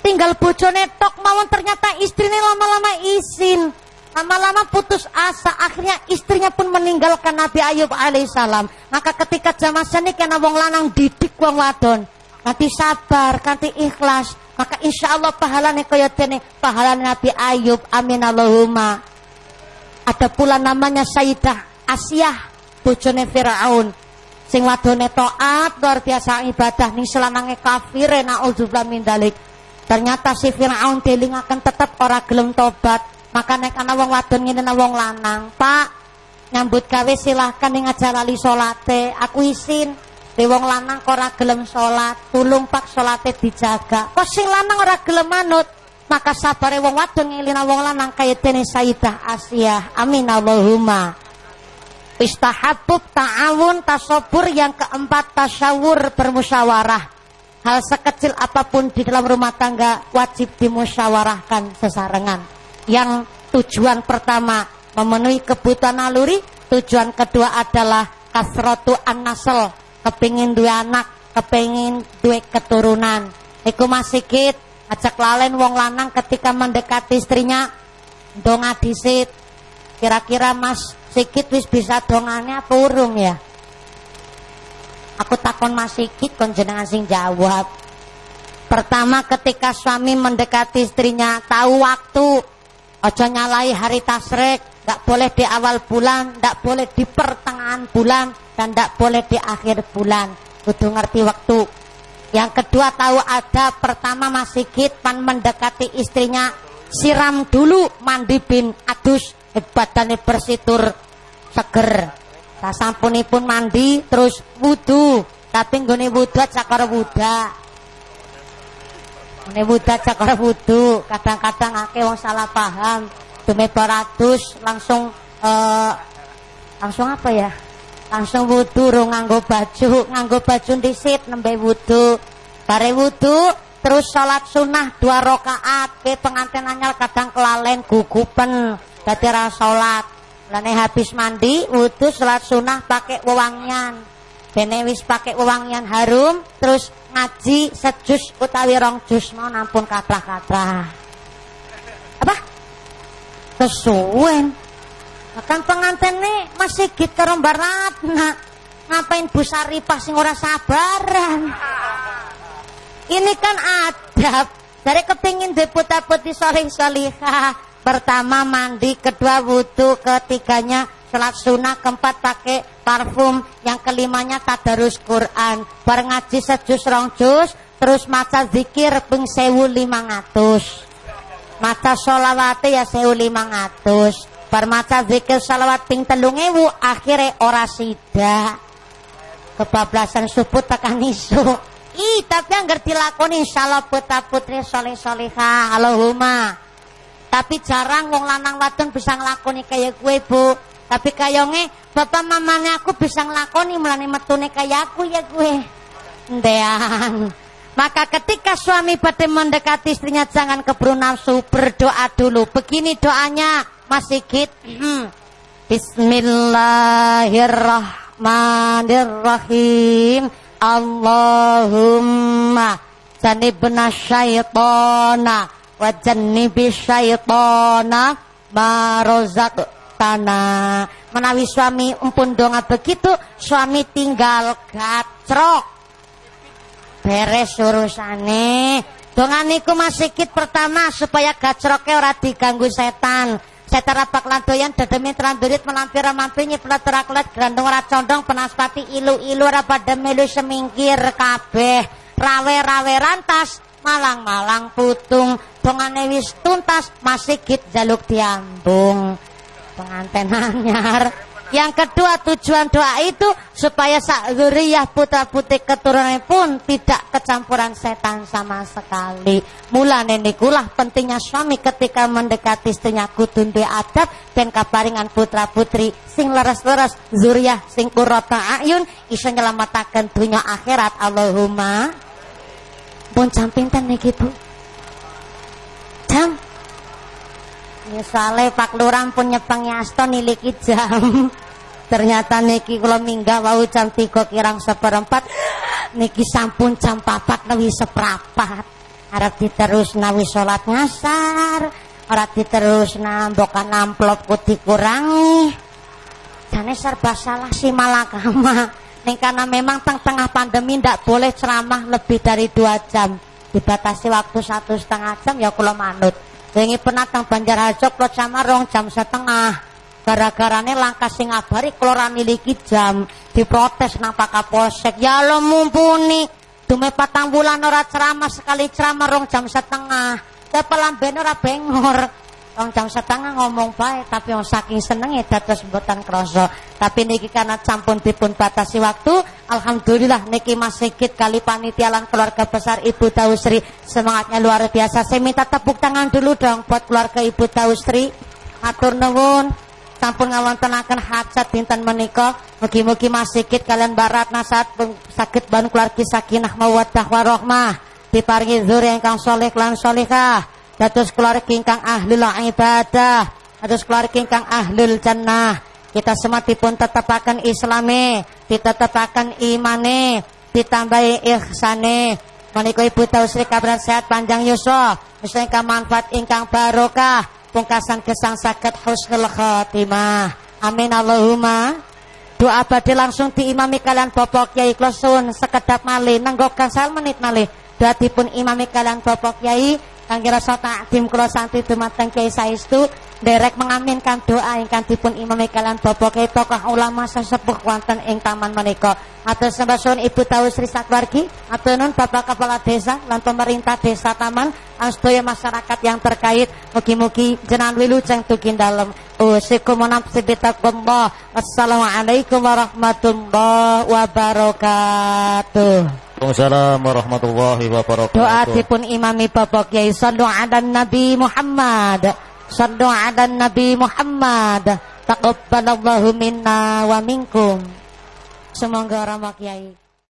Speaker 1: Tinggal bojone tok mawon ternyata istrinya lama-lama izin. Lama-lama putus asa, akhirnya istrinya pun meninggalkan Nabi Ayub alaihissalam. Maka ketika zaman seni kena wong lanang didik wong wadon. Nanti sabar, nanti ikhlas. Maka insya Allah pahalanya kaya dene pahala Nabi Ayub. Amin Allahumma. Ada pula namanya Sayyidah Asiyah, bojone Firaun sing wadone taat luar biasa ibadah ning selanange kafir naudzubillah min dalik ternyata si Firaun akan tetap ora gelem tobat maka nek ana wong wadon ngene wong lanang Pak nyambut gawe silahkan ning aja lali salate. Aku isin di wong lanang ora gelem salat tulung pak salate dijaga. Kok sing lanang ora gelem manut? Maka sabare wong wadon ngelina wong lanang kaya dene Sayyidah Asia. Amin Allahumma. Istahabub ta'awun tasobur yang keempat tasyawur bermusyawarah. Hal sekecil apa pun di dalam rumah tangga wajib dimusyawarahkan sesarengan. Yang tujuan pertama memenuhi kebutuhan naluri, tujuan kedua adalah kasrotu an-nasl, kepingin dua anak, kepingin dua keturunan. Iku masih kit, ajak lalen wong lanang ketika mendekati istrinya, dong disit. Kira-kira mas Sikit wis bisa dongane apa ya? Aku takon Mas Sikit kon jenengan sing jawab. Pertama ketika suami mendekati istrinya tahu waktu. Ojo nyalai hari tasrek, nggak boleh di awal bulan, nggak boleh di pertengahan bulan, dan nggak boleh di akhir bulan. Kudu ngerti waktu. Yang kedua tahu ada pertama Mas Sikit pan mendekati istrinya siram dulu mandi bin adus badane bersitur seger. Sasampunipun mandi terus wudu, tapi nggone wudu cakar wuda. Nggone wuda cakar wudu, kadang-kadang akeh wong salah paham. Dume baratus langsung uh, langsung apa ya? Langsung wudu rong nganggo baju, nganggo baju disit nembe wudu. Bare wudu terus sholat sunnah dua rakaat ke pengantin anyar kadang kelalen gugupen dadi ra salat lane habis mandi wudhu salat sunnah pakai wewangian bene wis pakai wewangian harum terus ngaji sejus utawi rong jus mau nampun katrah-katrah apa? Kesuwen. Akan pengantin nih masih git karo baratna ngapain Bu Saripah sing ora sabaran? Ini kan adab. Dari kepingin deputa putih solih solihah pertama mandi kedua wudhu ketiganya Salat sunnah keempat pakai parfum. Yang kelimanya tadarus Quran. Bar ngaji sejus rong jus. Terus maca zikir ping sewu lima ngatus. Maca solawate ya sewu lima. Bar maca zikir salawat ping telung ewu. Akhirnya ora sida. Kebablasan subuh tekan isu. Ih, tapi yang ngerti lakon insyaallah putra putri soleh solehah. Allahumma. Tapi jarang wong lanang wadon bisa ngelakoni kayak gue bu. Tapi kayonge bapak mamanya aku bisa ngelakoni mulane metune kayak aku ya gue. Ndean. Maka ketika suami pada mendekati istrinya jangan keburu nafsu, berdoa dulu. Begini doanya, Mas Sigit. Hmm. Bismillahirrahmanirrahim. Allahumma janibna syaitona wa janibi syaitona marozak tanah menawi suami empun donga begitu suami tinggal gacrok beres urusane. Donga niku masih kit pertama supaya gacroknya ora diganggu setan. Setan rapak lantoyan dedemi terandurit melampir mampir nyiplat teraklet grandong ora condong penaspati ilu-ilu ora pada melu semingkir kabeh. Rawe rawe rantas malang-malang putung. Dongane wis tuntas masih git jaluk diambung pengantin anyar yang kedua tujuan doa itu supaya sak zuriyah putra putri keturunan pun tidak kecampuran setan sama sekali. Mula nikulah pentingnya suami ketika mendekati istrinya kudu adab dan kaparingan putra putri sing leres-leres zuriyah sing kurata ayun iso nyelamataken dunia akhirat Allahumma. Pun jam pinten Bu? Jam Misalnya Pak Lurah pun nyepengi asto niliki jam. Ternyata niki kalau minggat wau jam tiga kirang seperempat. Niki sampun jam papat nawi seperapat. Harap diterus nawi sholat ngasar. Harap diterus nambokan amplop kuti kurangi. Jane serba salah si malakama. Nih karena memang teng tengah pandemi ndak boleh ceramah lebih dari dua jam. Dibatasi waktu satu setengah jam ya kalau manut. Wengi penatang Banjar Harjo klot sama rong jam setengah. Gara-garane langkah sing ngabari kelora miliki jam diprotes nang Pak Kapolsek. Ya lo mumpuni. Dume patang bulan ora ceramah sekali ceramah rong jam setengah. Ya ora bengor. Rong jam setengah ngomong baik tapi yang saking senenge dados mboten krasa. Tapi niki karena campun dipun batasi waktu, alhamdulillah niki Mas Sigit kali panitia lan keluarga besar Ibu Tausri semangatnya luar biasa. Saya minta tepuk tangan dulu dong buat keluarga Ibu Tausri. Atur nuwun. Sampun ngawontenaken hajat dinten menika. Mugi-mugi Mas Sigit kalian barat nasat sakit ban keluarga sakinah mawaddah warahmah. Diparingi zuri ingkang soleh lan solehah dados keluarga ingkang ahlul ibadah dados keluarga ingkang ahlul jannah. Kita semua dipun tetapaken islame ditetapaken imane ditambahi ihsane. Menika ibu tausri kabar sehat panjang yusuf ingkang manfaat ingkang barokah. Pungkasan sakit husnul khotimah amin Allahumma. Doa badhe langsung diimami kalian bapak Kiai Klosun. Sekedap malih nenggokan sal menit malih. Doa dipun imami kalian bapak Kiai kangge rasa takdim kula santi dumateng Kiai Saestu derek mengaminkan doa ingkang dipun imami kalian bapak tokoh ulama sesepuh wonten ing taman menika. Atur sembah Ibu Tahu Sri Sakwargi, atur nun Bapak Kepala Desa lan pemerintah Desa Taman, astoya masyarakat yang terkait mugi-mugi jenengan wilujeng tugin dalem. Usikum nafsi bitaqwallah. Wassalamualaikum warahmatullahi wabarakatuh.
Speaker 3: Waalaikumsalam warahmatullahi wabarakatuh.
Speaker 1: Doa dipun imami Bapak Kiai sallu ala Nabi Muhammad. Sallu ala Nabi Muhammad. Taqabbalallahu minna wa minkum. Semoga rahmat Kiai